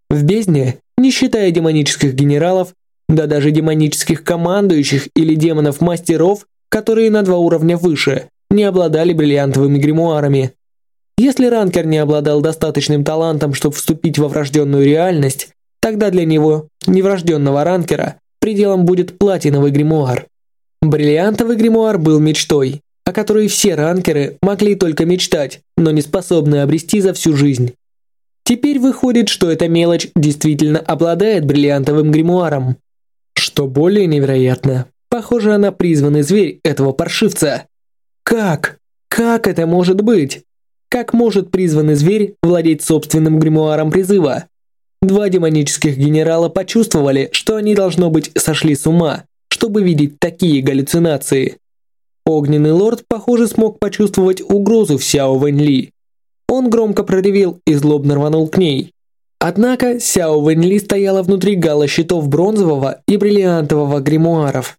В бездне, не считая демонических генералов, да даже демонических командующих или демонов-мастеров, которые на два уровня выше, не обладали бриллиантовыми гримуарами. Если ранкер не обладал достаточным талантом, чтобы вступить во врожденную реальность, тогда для него, неврожденного ранкера, пределом будет платиновый гримуар. Бриллиантовый гримуар был мечтой, о которой все ранкеры могли только мечтать, но не способны обрести за всю жизнь. Теперь выходит, что эта мелочь действительно обладает бриллиантовым гримуаром. Что более невероятно, похоже, она призванный зверь этого паршивца. Как? Как это может быть? Как может призванный зверь владеть собственным гримуаром призыва? Два демонических генерала почувствовали, что они, должно быть, сошли с ума, чтобы видеть такие галлюцинации. Огненный лорд, похоже, смог почувствовать угрозу в Сяо Вэнь Ли. Он громко проревел и злобно рванул к ней. Однако Сяо Вэнь Ли стояла внутри гала щитов бронзового и бриллиантового гримуаров.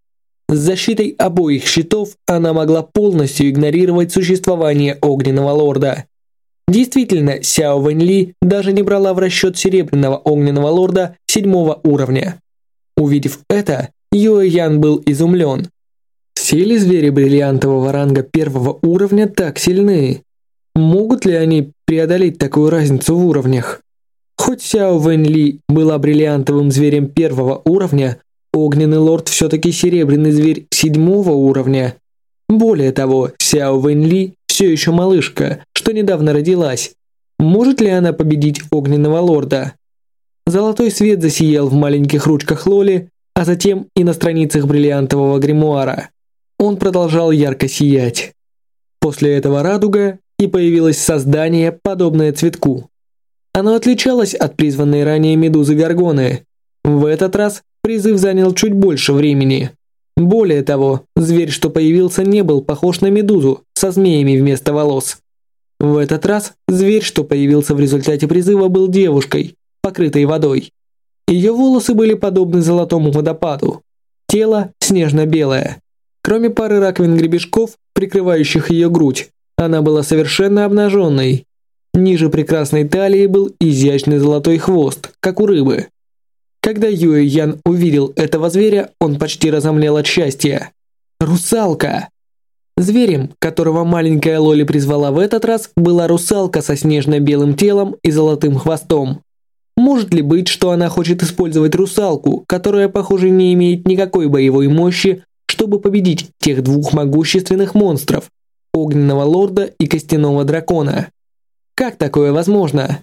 С защитой обоих щитов она могла полностью игнорировать существование Огненного Лорда. Действительно, Сяо Вэньли даже не брала в расчет Серебряного Огненного Лорда седьмого уровня. Увидев это, Юэ Ян был изумлен. Все ли звери бриллиантового ранга первого уровня так сильны? Могут ли они преодолеть такую разницу в уровнях? Хоть Сяо Вэньли была бриллиантовым зверем первого уровня, Огненный лорд все-таки серебряный зверь седьмого уровня. Более того, Сяо Вэнь Ли все еще малышка, что недавно родилась. Может ли она победить огненного лорда? Золотой свет засиял в маленьких ручках Лоли, а затем и на страницах бриллиантового гримуара. Он продолжал ярко сиять. После этого радуга, и появилось создание, подобное цветку. Оно отличалось от призванной ранее медузы Гаргоны. В этот раз призыв занял чуть больше времени. Более того, зверь, что появился, не был похож на медузу со змеями вместо волос. В этот раз зверь, что появился в результате призыва, был девушкой, покрытой водой. Ее волосы были подобны золотому водопаду. Тело снежно-белое. Кроме пары раковин гребешков, прикрывающих ее грудь, она была совершенно обнаженной. Ниже прекрасной талии был изящный золотой хвост, как у рыбы. Когда Юэ Ян увидел этого зверя, он почти разомлел от счастья. Русалка! Зверем, которого маленькая Лоли призвала в этот раз, была русалка со снежно-белым телом и золотым хвостом. Может ли быть, что она хочет использовать русалку, которая, похоже, не имеет никакой боевой мощи, чтобы победить тех двух могущественных монстров – огненного лорда и костяного дракона? Как такое возможно?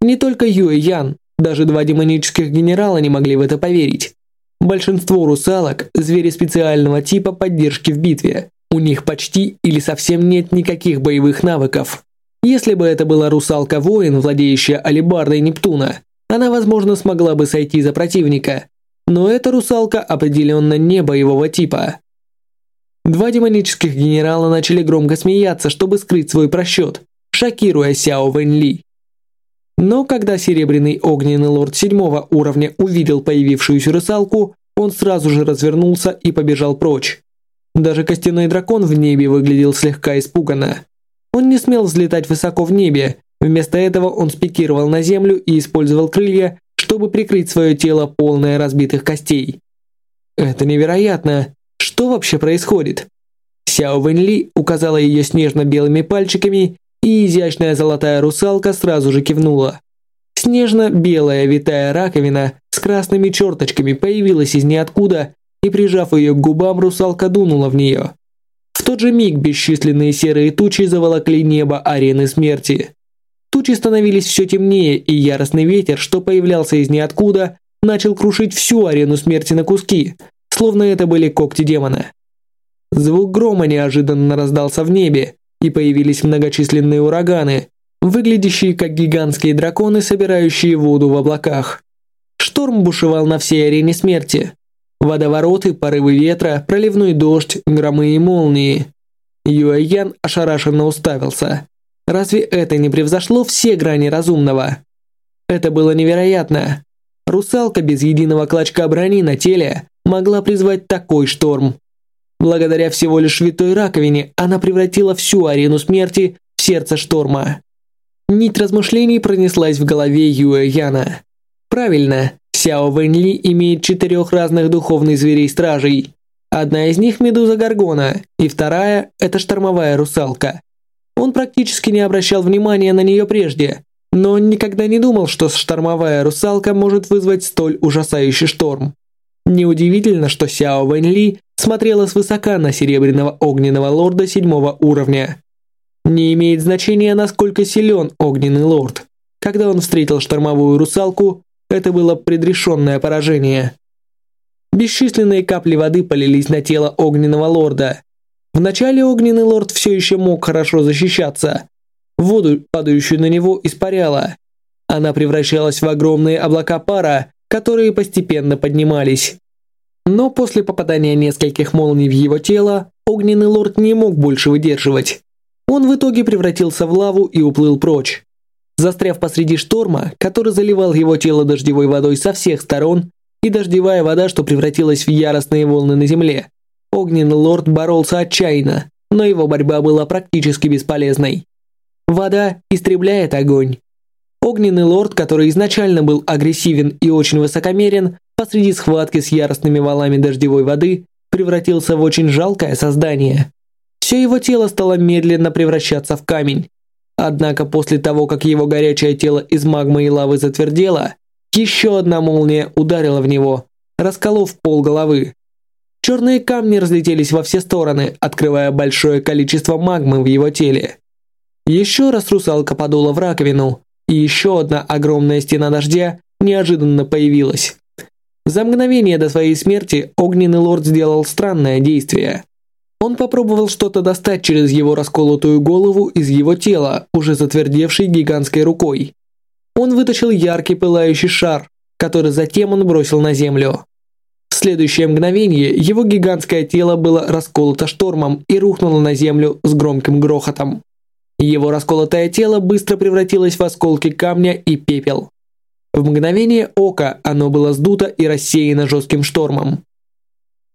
Не только Юэ Ян, даже два демонических генерала не могли в это поверить. Большинство русалок – звери специального типа поддержки в битве. У них почти или совсем нет никаких боевых навыков. Если бы это была русалка-воин, владеющая алебардой Нептуна, она, возможно, смогла бы сойти за противника. Но эта русалка определенно не боевого типа. Два демонических генерала начали громко смеяться, чтобы скрыть свой просчет, шокируя Сяо Вэнь Ли. Но когда серебряный огненный лорд седьмого уровня увидел появившуюся русалку, он сразу же развернулся и побежал прочь. Даже костяной дракон в небе выглядел слегка испуганно. Он не смел взлетать высоко в небе, вместо этого он спикировал на землю и использовал крылья, чтобы прикрыть свое тело полное разбитых костей. Это невероятно. Что вообще происходит? Сяо Вэньли указала ее снежно-белыми пальчиками, и изящная золотая русалка сразу же кивнула. Снежно-белая витая раковина с красными черточками появилась из ниоткуда, и прижав ее к губам, русалка дунула в нее. В тот же миг бесчисленные серые тучи заволокли небо арены смерти. Тучи становились все темнее, и яростный ветер, что появлялся из ниоткуда, начал крушить всю арену смерти на куски, словно это были когти демона. Звук грома неожиданно раздался в небе, и появились многочисленные ураганы, выглядящие как гигантские драконы, собирающие воду в облаках. Шторм бушевал на всей арене смерти. Водовороты, порывы ветра, проливной дождь, громы и молнии. Юэян ошарашенно уставился. Разве это не превзошло все грани разумного? Это было невероятно. Русалка без единого клочка брони на теле могла призвать такой шторм. Благодаря всего лишь святой раковине она превратила всю арену смерти в сердце шторма. Нить размышлений пронеслась в голове Юэ Яна. Правильно, Сяо Вэньли имеет четырех разных духовных зверей-стражей. Одна из них – медуза Гаргона, и вторая – это штормовая русалка. Он практически не обращал внимания на нее прежде, но он никогда не думал, что штормовая русалка может вызвать столь ужасающий шторм. Неудивительно, что Сяо Вэнь Ли смотрела свысока на серебряного огненного лорда седьмого уровня. Не имеет значения, насколько силен огненный лорд. Когда он встретил штормовую русалку, это было предрешенное поражение. Бесчисленные капли воды полились на тело огненного лорда. Вначале огненный лорд все еще мог хорошо защищаться. Воду, падающую на него, испаряла. Она превращалась в огромные облака пара, которые постепенно поднимались. Но после попадания нескольких молний в его тело, огненный лорд не мог больше выдерживать. Он в итоге превратился в лаву и уплыл прочь. Застряв посреди шторма, который заливал его тело дождевой водой со всех сторон, и дождевая вода, что превратилась в яростные волны на земле, огненный лорд боролся отчаянно, но его борьба была практически бесполезной. Вода истребляет огонь. Огненный лорд, который изначально был агрессивен и очень высокомерен, посреди схватки с яростными валами дождевой воды превратился в очень жалкое создание. Все его тело стало медленно превращаться в камень. Однако после того, как его горячее тело из магмы и лавы затвердело, еще одна молния ударила в него, расколов пол головы. Черные камни разлетелись во все стороны, открывая большое количество магмы в его теле. Еще раз русалка подула в раковину, и еще одна огромная стена дождя неожиданно появилась. За мгновение до своей смерти Огненный Лорд сделал странное действие. Он попробовал что-то достать через его расколотую голову из его тела, уже затвердевшей гигантской рукой. Он вытащил яркий пылающий шар, который затем он бросил на землю. В следующее мгновение его гигантское тело было расколото штормом и рухнуло на землю с громким грохотом. Его расколотое тело быстро превратилось в осколки камня и пепел. В мгновение ока оно было сдуто и рассеяно жестким штормом.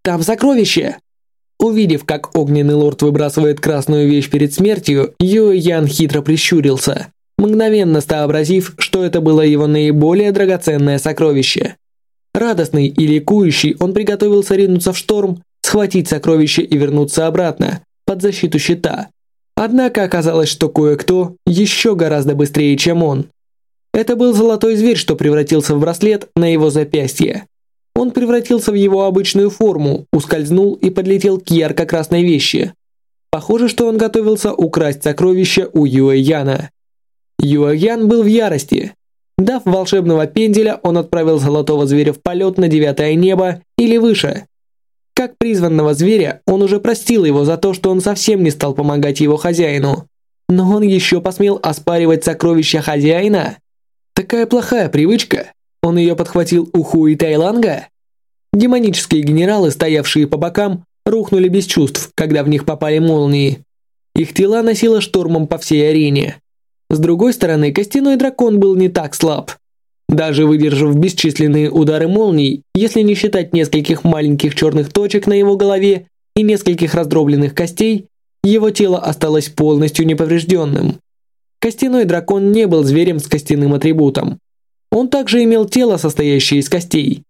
«Там сокровище!» Увидев, как огненный лорд выбрасывает красную вещь перед смертью, Юэ Ян хитро прищурился, мгновенно сообразив, что это было его наиболее драгоценное сокровище. Радостный и ликующий, он приготовился ринуться в шторм, схватить сокровище и вернуться обратно, под защиту щита. Однако оказалось, что кое-кто еще гораздо быстрее, чем он. Это был золотой зверь, что превратился в браслет на его запястье. Он превратился в его обычную форму, ускользнул и подлетел к ярко-красной вещи. Похоже, что он готовился украсть сокровище у Юэ Яна. Юэ Ян был в ярости. Дав волшебного пенделя, он отправил золотого зверя в полет на девятое небо или выше. Как призванного зверя, он уже простил его за то, что он совсем не стал помогать его хозяину. Но он еще посмел оспаривать сокровища хозяина? Такая плохая привычка. Он ее подхватил у Хуи Тайланга? Демонические генералы, стоявшие по бокам, рухнули без чувств, когда в них попали молнии. Их тела носило штормом по всей арене. С другой стороны, костяной дракон был не так слаб. Даже выдержав бесчисленные удары молний, если не считать нескольких маленьких черных точек на его голове и нескольких раздробленных костей, его тело осталось полностью неповрежденным. Костяной дракон не был зверем с костяным атрибутом. Он также имел тело, состоящее из костей.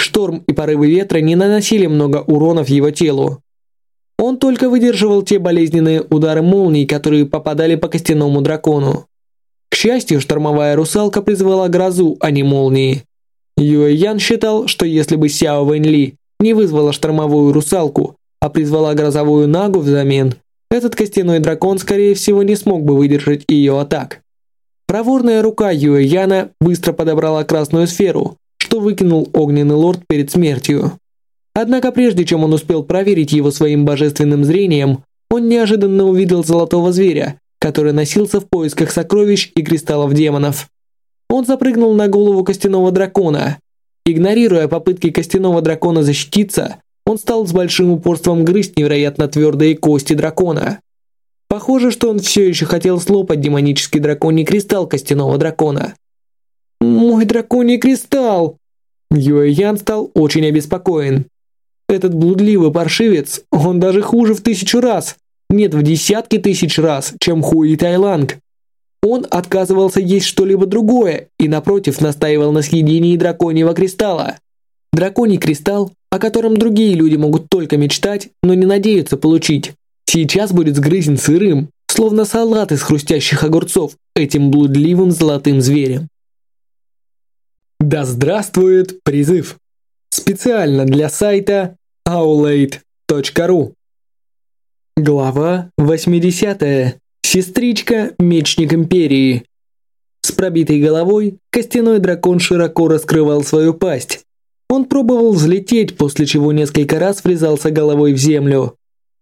Шторм и порывы ветра не наносили много уронов его телу. Он только выдерживал те болезненные удары молний, которые попадали по костяному дракону. К счастью, штормовая русалка призвала грозу, а не молнии. Юэ Ян считал, что если бы Сяо Вэнь Ли не вызвала штормовую русалку, а призвала грозовую нагу взамен, этот костяной дракон, скорее всего, не смог бы выдержать ее атак. Проворная рука Юэ Яна быстро подобрала красную сферу, что выкинул огненный лорд перед смертью. Однако прежде чем он успел проверить его своим божественным зрением, он неожиданно увидел золотого зверя, который носился в поисках сокровищ и кристаллов демонов. Он запрыгнул на голову костяного дракона. Игнорируя попытки костяного дракона защититься, он стал с большим упорством грызть невероятно твердые кости дракона. Похоже, что он все еще хотел слопать демонический драконий кристалл костяного дракона. «Мой драконий кристалл!» Юэ Ян стал очень обеспокоен. Этот блудливый паршивец, он даже хуже в тысячу раз, нет, в десятки тысяч раз, чем Хуи Тайланг. Он отказывался есть что-либо другое и, напротив, настаивал на съедении драконьего кристалла. Драконий кристалл о котором другие люди могут только мечтать, но не надеются получить. Сейчас будет сгрызен сырым, словно салат из хрустящих огурцов, этим блудливым золотым зверем. Да здравствует призыв! Специально для сайта aulade.ru Глава 80. Сестричка Мечник Империи. С пробитой головой костяной дракон широко раскрывал свою пасть, он пробовал взлететь, после чего несколько раз врезался головой в землю.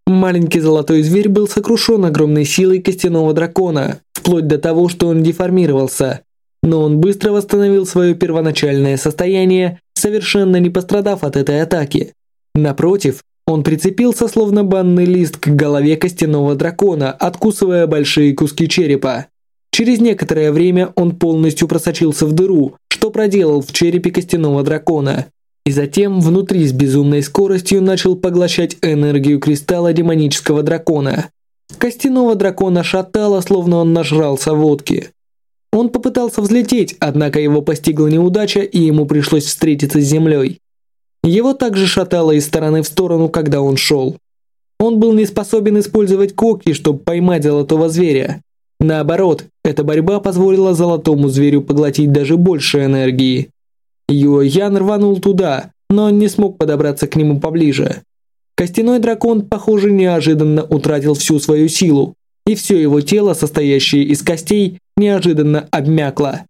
Маленький золотой зверь был сокрушен огромной силой костяного дракона, вплоть до того, что он деформировался. Но он быстро восстановил свое первоначальное состояние, совершенно не пострадав от этой атаки. Напротив, он прицепился словно банный лист к голове костяного дракона, откусывая большие куски черепа. Через некоторое время он полностью просочился в дыру, что проделал в черепе костяного дракона и затем внутри с безумной скоростью начал поглощать энергию кристалла демонического дракона. Костяного дракона шатало, словно он нажрался водки. Он попытался взлететь, однако его постигла неудача, и ему пришлось встретиться с землей. Его также шатало из стороны в сторону, когда он шел. Он был не способен использовать когти, чтобы поймать золотого зверя. Наоборот, эта борьба позволила золотому зверю поглотить даже больше энергии. Юо Ян рванул туда, но он не смог подобраться к нему поближе. Костяной дракон, похоже, неожиданно утратил всю свою силу, и все его тело, состоящее из костей, неожиданно обмякло.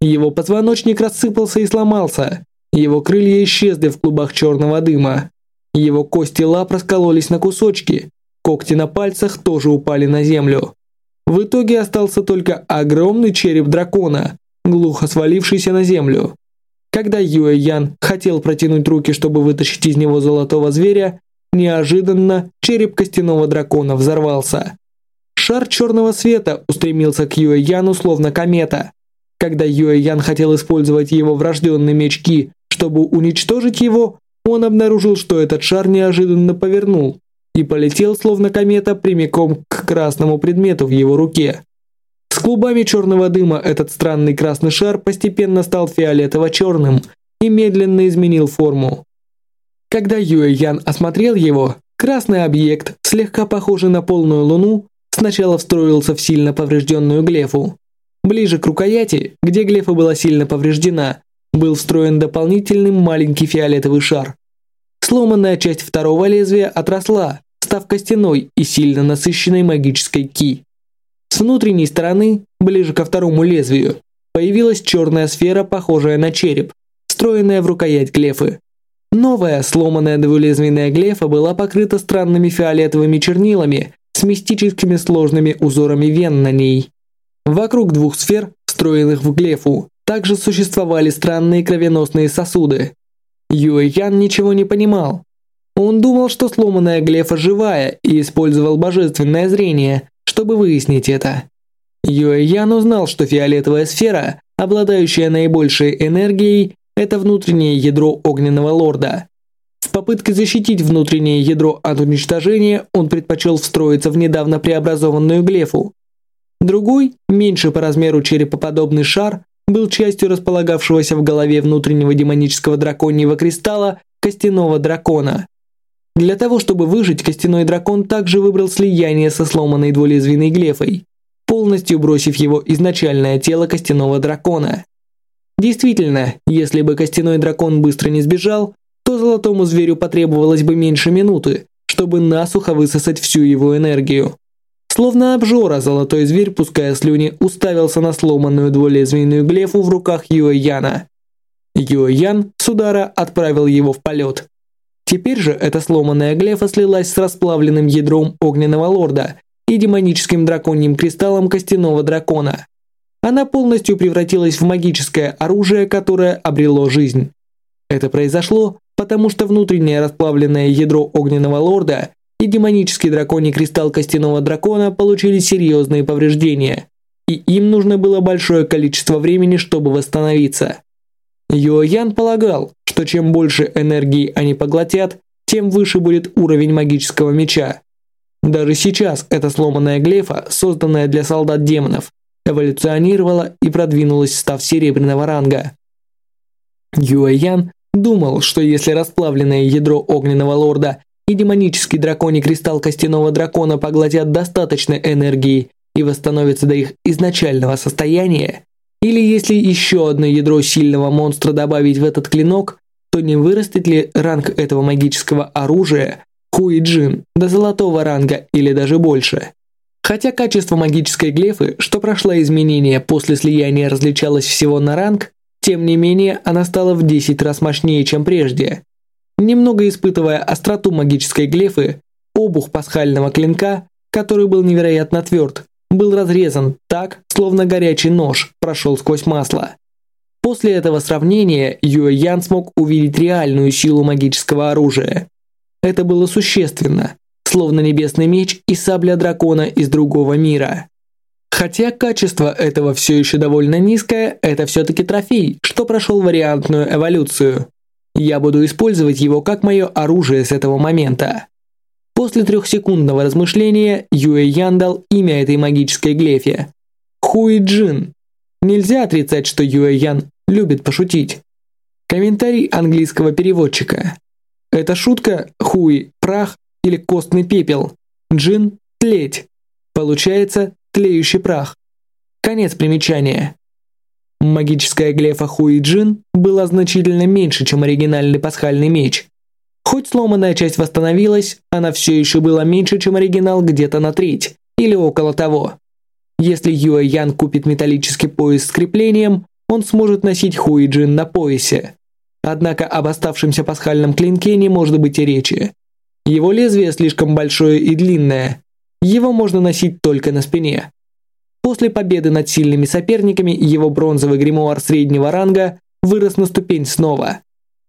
Его позвоночник рассыпался и сломался. Его крылья исчезли в клубах черного дыма. Его кости лап раскололись на кусочки. Когти на пальцах тоже упали на землю. В итоге остался только огромный череп дракона, глухо свалившийся на землю. Когда Юэ Ян хотел протянуть руки, чтобы вытащить из него золотого зверя, неожиданно череп костяного дракона взорвался. Шар черного света устремился к Юэ Яну словно комета. Когда Юэ Ян хотел использовать его врожденный меч Ки, чтобы уничтожить его, он обнаружил, что этот шар неожиданно повернул и полетел словно комета прямиком к красному предмету в его руке. С клубами черного дыма этот странный красный шар постепенно стал фиолетово-черным и медленно изменил форму. Когда Юэ Ян осмотрел его, красный объект, слегка похожий на полную луну, сначала встроился в сильно поврежденную глефу. Ближе к рукояти, где глефа была сильно повреждена, был встроен дополнительный маленький фиолетовый шар. Сломанная часть второго лезвия отросла, став костяной и сильно насыщенной магической ки. С внутренней стороны, ближе ко второму лезвию, появилась черная сфера, похожая на череп, встроенная в рукоять глефы. Новая сломанная двулезвийная глефа была покрыта странными фиолетовыми чернилами с мистическими сложными узорами вен на ней. Вокруг двух сфер, встроенных в глефу, также существовали странные кровеносные сосуды. Юэ Ян ничего не понимал, он думал, что сломанная глефа живая и использовал божественное зрение, чтобы выяснить это. Юэ Ян узнал, что фиолетовая сфера, обладающая наибольшей энергией, это внутреннее ядро огненного лорда. В попытке защитить внутреннее ядро от уничтожения, он предпочел встроиться в недавно преобразованную глефу. Другой, меньше по размеру черепоподобный шар, был частью располагавшегося в голове внутреннего демонического драконьего кристалла костяного дракона. Для того, чтобы выжить, костяной дракон также выбрал слияние со сломанной двулезвийной глефой, полностью бросив его изначальное тело костяного дракона. Действительно, если бы костяной дракон быстро не сбежал, то золотому зверю потребовалось бы меньше минуты, чтобы насухо высосать всю его энергию. Словно обжора, золотой зверь, пуская слюни, уставился на сломанную двулезвийную глефу в руках Юэ Яна. Юэ Ян с удара отправил его в полет. Теперь же эта сломанная глефа слилась с расплавленным ядром огненного лорда и демоническим драконьим кристаллом костяного дракона. Она полностью превратилась в магическое оружие, которое обрело жизнь. Это произошло, потому что внутреннее расплавленное ядро огненного лорда и демонический драконий кристалл костяного дракона получили серьезные повреждения, и им нужно было большое количество времени, чтобы восстановиться. Юоян полагал, что чем больше энергии они поглотят, тем выше будет уровень магического меча. Даже сейчас эта сломанная глефа, созданная для солдат демонов, эволюционировала и продвинулась, став серебряного ранга. Юэян думал, что если расплавленное ядро огненного лорда и демонический драконий кристалл костяного дракона поглотят достаточно энергии и восстановятся до их изначального состояния, или если еще одно ядро сильного монстра добавить в этот клинок, то не вырастет ли ранг этого магического оружия Хуиджин до золотого ранга или даже больше. Хотя качество магической глефы, что прошла изменения после слияния различалось всего на ранг, тем не менее она стала в 10 раз мощнее, чем прежде. Немного испытывая остроту магической глефы, обух пасхального клинка, который был невероятно тверд, был разрезан так, словно горячий нож прошел сквозь масло. После этого сравнения Юэ Ян смог увидеть реальную силу магического оружия. Это было существенно, словно небесный меч и сабля дракона из другого мира. Хотя качество этого все еще довольно низкое, это все-таки трофей, что прошел вариантную эволюцию. Я буду использовать его как мое оружие с этого момента. После трехсекундного размышления Юэ Ян дал имя этой магической глефе. Хуи Джин. Нельзя отрицать, что Юэ Ян любит пошутить. Комментарий английского переводчика. Это шутка «хуй» – прах или костный пепел, «джин» – тлеть. Получается тлеющий прах. Конец примечания. Магическая глефа Хуи Джин была значительно меньше, чем оригинальный пасхальный меч. Хоть сломанная часть восстановилась, она все еще была меньше, чем оригинал где-то на треть, или около того. Если Юэ Ян купит металлический пояс с креплением, он сможет носить Хуиджин на поясе. Однако об оставшемся пасхальном клинке не может быть и речи. Его лезвие слишком большое и длинное. Его можно носить только на спине. После победы над сильными соперниками его бронзовый гримуар среднего ранга вырос на ступень снова.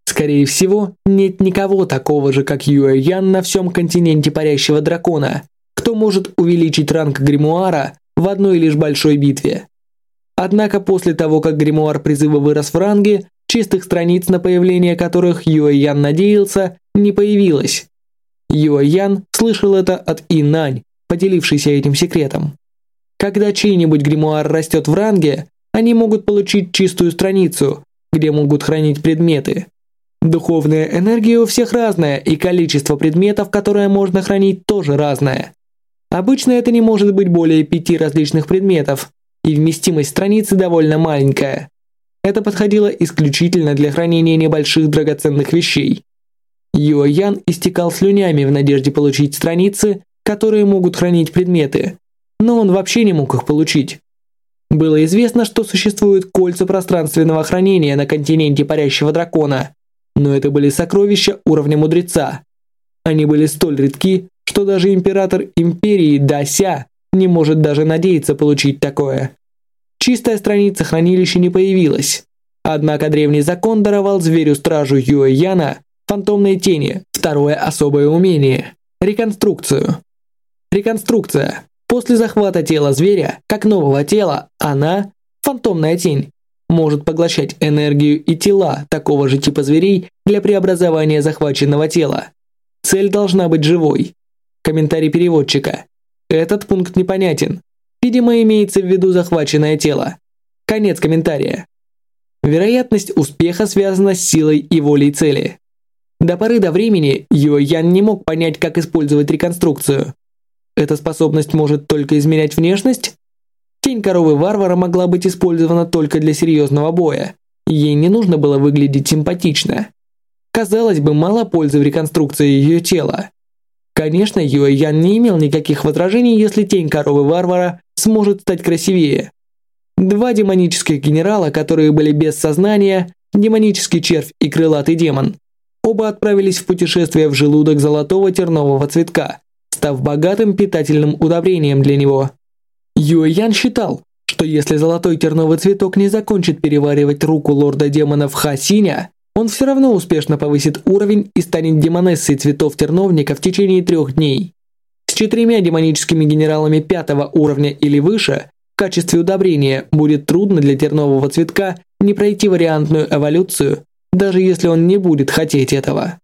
Скорее всего, нет никого такого же, как Юэ Ян на всем континенте парящего дракона, кто может увеличить ранг гримуара в одной лишь большой битве. Однако после того, как гримуар призыва вырос в ранге, чистых страниц, на появление которых Юэ Ян надеялся, не появилось. Юэ Ян слышал это от Инань, поделившейся этим секретом. Когда чей-нибудь гримуар растет в ранге, они могут получить чистую страницу, где могут хранить предметы. Духовная энергия у всех разная, и количество предметов, которые можно хранить, тоже разное. Обычно это не может быть более пяти различных предметов, и вместимость страницы довольно маленькая. Это подходило исключительно для хранения небольших драгоценных вещей. Юо Ян истекал слюнями в надежде получить страницы, которые могут хранить предметы, но он вообще не мог их получить. Было известно, что существуют кольца пространственного хранения на континенте парящего дракона, но это были сокровища уровня мудреца. Они были столь редки, что даже император империи Дася не может даже надеяться получить такое. Чистая страница хранилища не появилась. Однако древний закон даровал зверю-стражу Юэ Яна фантомные тени, второе особое умение – реконструкцию. Реконструкция. После захвата тела зверя, как нового тела, она, фантомная тень, может поглощать энергию и тела такого же типа зверей для преобразования захваченного тела. Цель должна быть живой. Комментарий переводчика. Этот пункт непонятен. Видимо, имеется в виду захваченное тело. Конец комментария. Вероятность успеха связана с силой и волей цели. До поры до времени Йо Ян не мог понять, как использовать реконструкцию. Эта способность может только изменять внешность? Тень коровы варвара могла быть использована только для серьезного боя. Ей не нужно было выглядеть симпатично. Казалось бы, мало пользы в реконструкции ее тела. Конечно, Юэ Ян не имел никаких возражений, если тень коровы варвара сможет стать красивее. Два демонических генерала, которые были без сознания, демонический червь и крылатый демон, оба отправились в путешествие в желудок золотого тернового цветка, став богатым питательным удобрением для него. Юэ Ян считал, что если золотой терновый цветок не закончит переваривать руку лорда демонов Хасиня, он все равно успешно повысит уровень и станет демонессой цветов терновника в течение трех дней. С четырьмя демоническими генералами пятого уровня или выше в качестве удобрения будет трудно для тернового цветка не пройти вариантную эволюцию, даже если он не будет хотеть этого.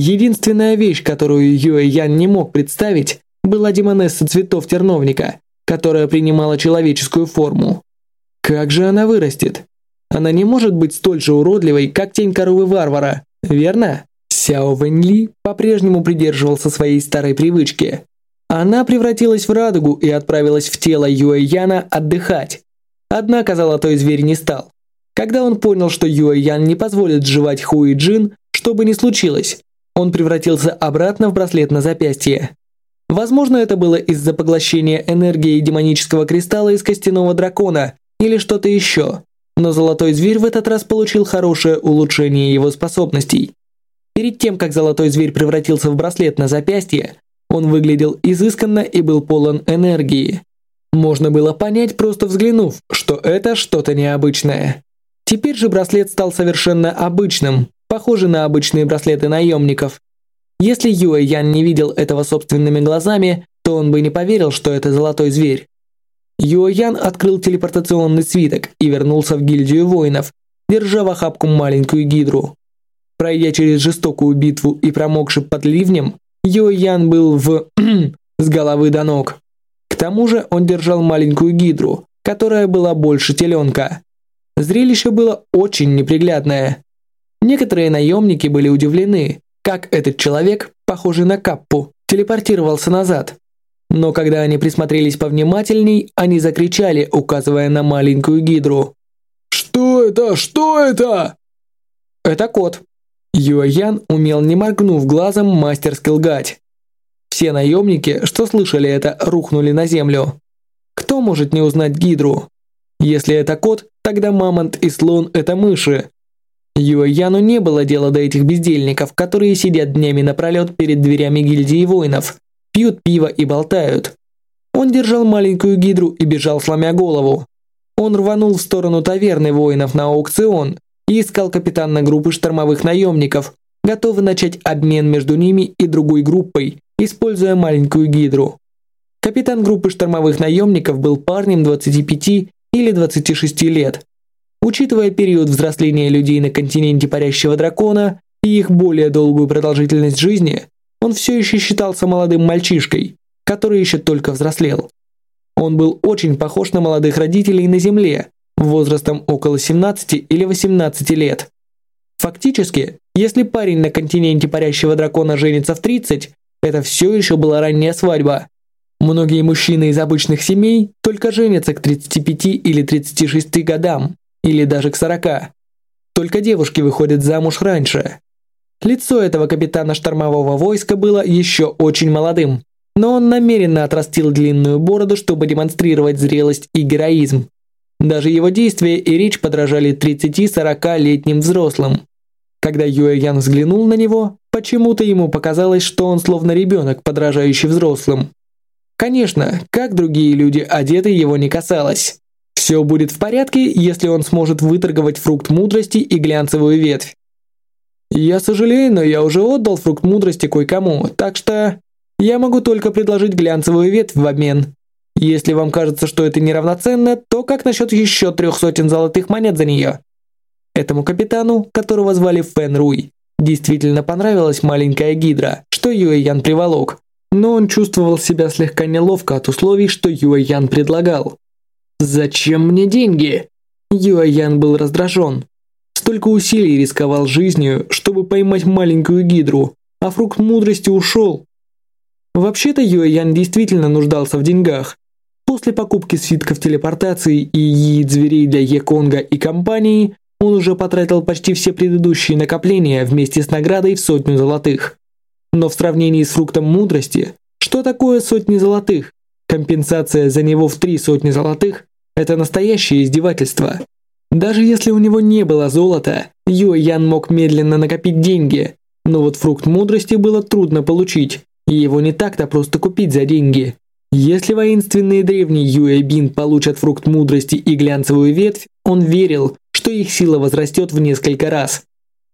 Единственная вещь, которую Юэ Ян не мог представить, была демонесса цветов терновника, которая принимала человеческую форму. Как же она вырастет? Она не может быть столь же уродливой, как тень коровы варвара, верно? Сяо Вэньли по-прежнему придерживался своей старой привычки. Она превратилась в радугу и отправилась в тело Юэ Яна отдыхать. Однако золотой зверь не стал. Когда он понял, что Юэ Ян не позволит сживать Хуи Джин, что бы ни случилось, он превратился обратно в браслет на запястье. Возможно, это было из-за поглощения энергии демонического кристалла из костяного дракона или что-то еще но Золотой Зверь в этот раз получил хорошее улучшение его способностей. Перед тем, как Золотой Зверь превратился в браслет на запястье, он выглядел изысканно и был полон энергии. Можно было понять, просто взглянув, что это что-то необычное. Теперь же браслет стал совершенно обычным, похожий на обычные браслеты наемников. Если Юэ Ян не видел этого собственными глазами, то он бы не поверил, что это золотой зверь. Юоян открыл телепортационный свиток и вернулся в гильдию воинов, держа в охапку маленькую гидру. Пройдя через жестокую битву и промокший под ливнем, Юоян был в с головы до ног. К тому же он держал маленькую гидру, которая была больше теленка. Зрелище было очень неприглядное. Некоторые наемники были удивлены, как этот человек, похожий на Каппу, телепортировался назад. Но когда они присмотрелись повнимательней, они закричали, указывая на маленькую гидру.
«Что это? Что это?»
«Это кот». Юэян умел, не моргнув глазом, мастерски лгать. Все наемники, что слышали это, рухнули на землю. Кто может не узнать гидру? Если это кот, тогда мамонт и слон – это мыши. Юэяну не было дела до этих бездельников, которые сидят днями напролет перед дверями гильдии воинов, пьют пиво и болтают. Он держал маленькую гидру и бежал, сломя голову. Он рванул в сторону таверны воинов на аукцион и искал капитана группы штормовых наемников, готовый начать обмен между ними и другой группой, используя маленькую гидру. Капитан группы штормовых наемников был парнем 25 или 26 лет. Учитывая период взросления людей на континенте парящего дракона и их более долгую продолжительность жизни, он все еще считался молодым мальчишкой, который еще только взрослел. Он был очень похож на молодых родителей на Земле, возрастом около 17 или 18 лет. Фактически, если парень на континенте парящего дракона женится в 30, это все еще была ранняя свадьба. Многие мужчины из обычных семей только женятся к 35 или 36 годам, или даже к 40. Только девушки выходят замуж раньше. Лицо этого капитана штормового войска было еще очень молодым, но он намеренно отрастил длинную бороду, чтобы демонстрировать зрелость и героизм. Даже его действия и речь подражали 30-40-летним взрослым. Когда Юэ Ян взглянул на него, почему-то ему показалось, что он словно ребенок, подражающий взрослым. Конечно, как другие люди одеты, его не касалось. Все будет в порядке, если он сможет выторговать фрукт мудрости и глянцевую ветвь. Я сожалею, но я уже отдал фрукт мудрости кое-кому, так что я могу только предложить глянцевую ветвь в обмен. Если вам кажется, что это неравноценно, то как насчет еще трех сотен золотых монет за нее? Этому капитану, которого звали Фэн Руй, действительно понравилась маленькая гидра, что Юэ Ян приволок, но он чувствовал себя слегка неловко от условий, что Юэ Ян предлагал. «Зачем мне деньги?» Юэ Ян был раздражен. Столько усилий рисковал жизнью, чтобы поймать маленькую гидру, а фрукт мудрости ушел. Вообще-то Юэ Ян действительно нуждался в деньгах, После покупки свитков телепортации и яиц зверей для Еконга и компании, он уже потратил почти все предыдущие накопления вместе с наградой в сотню золотых. Но в сравнении с фруктом мудрости, что такое сотни золотых? Компенсация за него в три сотни золотых – это настоящее издевательство. Даже если у него не было золота, Юэ Ян мог медленно накопить деньги, но вот фрукт мудрости было трудно получить, и его не так-то просто купить за деньги. Если воинственные древние Юэбин получат фрукт мудрости и глянцевую ветвь, он верил, что их сила возрастет в несколько раз.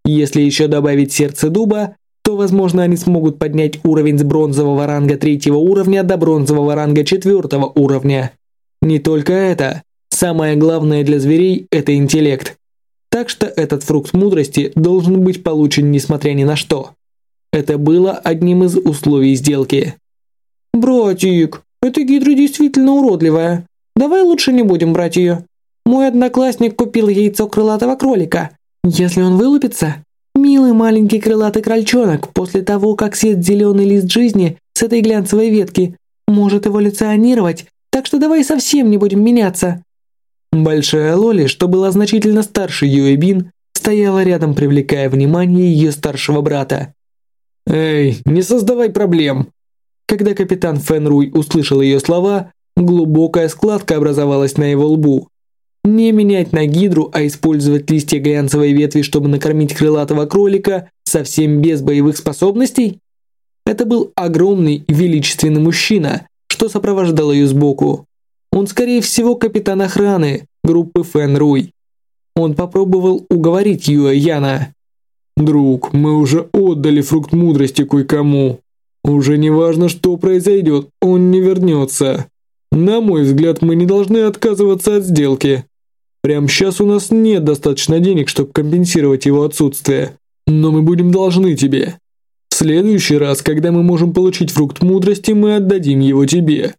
Если еще добавить сердце дуба, то, возможно, они смогут поднять уровень с бронзового ранга третьего уровня до бронзового ранга четвертого уровня. Не только это. Самое главное для зверей – это интеллект. Так что этот фрукт мудрости должен быть получен несмотря ни на что. Это было одним из условий сделки. «Братик, эта гидра действительно уродливая. Давай лучше не будем брать ее. Мой одноклассник купил яйцо крылатого кролика. Если он вылупится, милый маленький крылатый крольчонок после того, как съест зеленый лист жизни с этой глянцевой ветки, может эволюционировать, так что давай совсем не будем меняться». Большая Лоли, что была значительно старше Юэбин, стояла рядом, привлекая внимание ее старшего брата. «Эй, не создавай проблем. Когда капитан Фенруй услышал ее слова, глубокая складка образовалась на его лбу. Не менять на гидру, а использовать листья глянцевой ветви, чтобы накормить крылатого кролика, совсем без боевых способностей? Это был огромный величественный мужчина, что сопровождал ее сбоку. Он, скорее всего, капитан охраны группы Фэн Он попробовал уговорить Юэ Яна. «Друг, мы уже отдали фрукт мудрости кое-кому. Уже не важно, что произойдет, он не вернется. На мой взгляд, мы не должны отказываться от сделки. Прямо сейчас у нас нет достаточно денег, чтобы компенсировать его отсутствие. Но мы будем должны тебе. Следующий раз, когда мы можем получить фрукт мудрости, мы отдадим его тебе.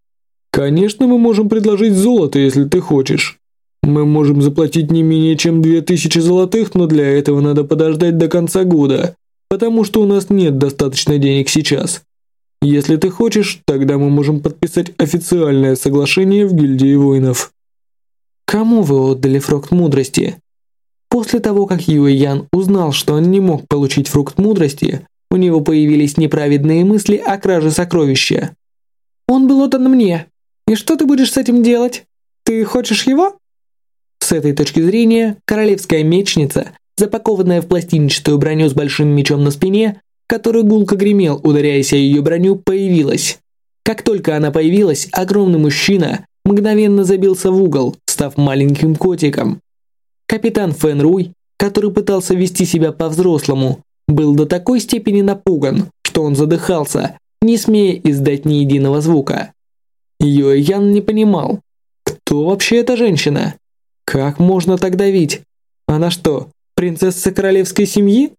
Конечно, мы можем предложить золото, если ты хочешь. Мы можем заплатить не менее чем 2000 золотых, но для этого надо подождать до конца года, потому что у нас нет достаточно денег сейчас. Если ты хочешь, тогда мы можем подписать официальное соглашение в гильдии воинов. Кому вы отдали фрукт мудрости? После того, как Юэ Ян узнал, что он не мог получить фрукт мудрости, у него появились неправедные мысли о краже сокровища. Он был отдан мне. И что ты будешь с этим делать? Ты хочешь его? С этой точки зрения, королевская мечница, запакованная в пластинчатую броню с большим мечом на спине, который гулко гремел, ударяясь о ее броню, появилась. Как только она появилась, огромный мужчина мгновенно забился в угол, став маленьким котиком. Капитан Фэн Руй, который пытался вести себя по-взрослому, был до такой степени напуган, что он задыхался, не смея издать ни единого звука. Юэ Ян не понимал, кто вообще эта женщина? Как можно так давить? Она что, принцесса королевской семьи?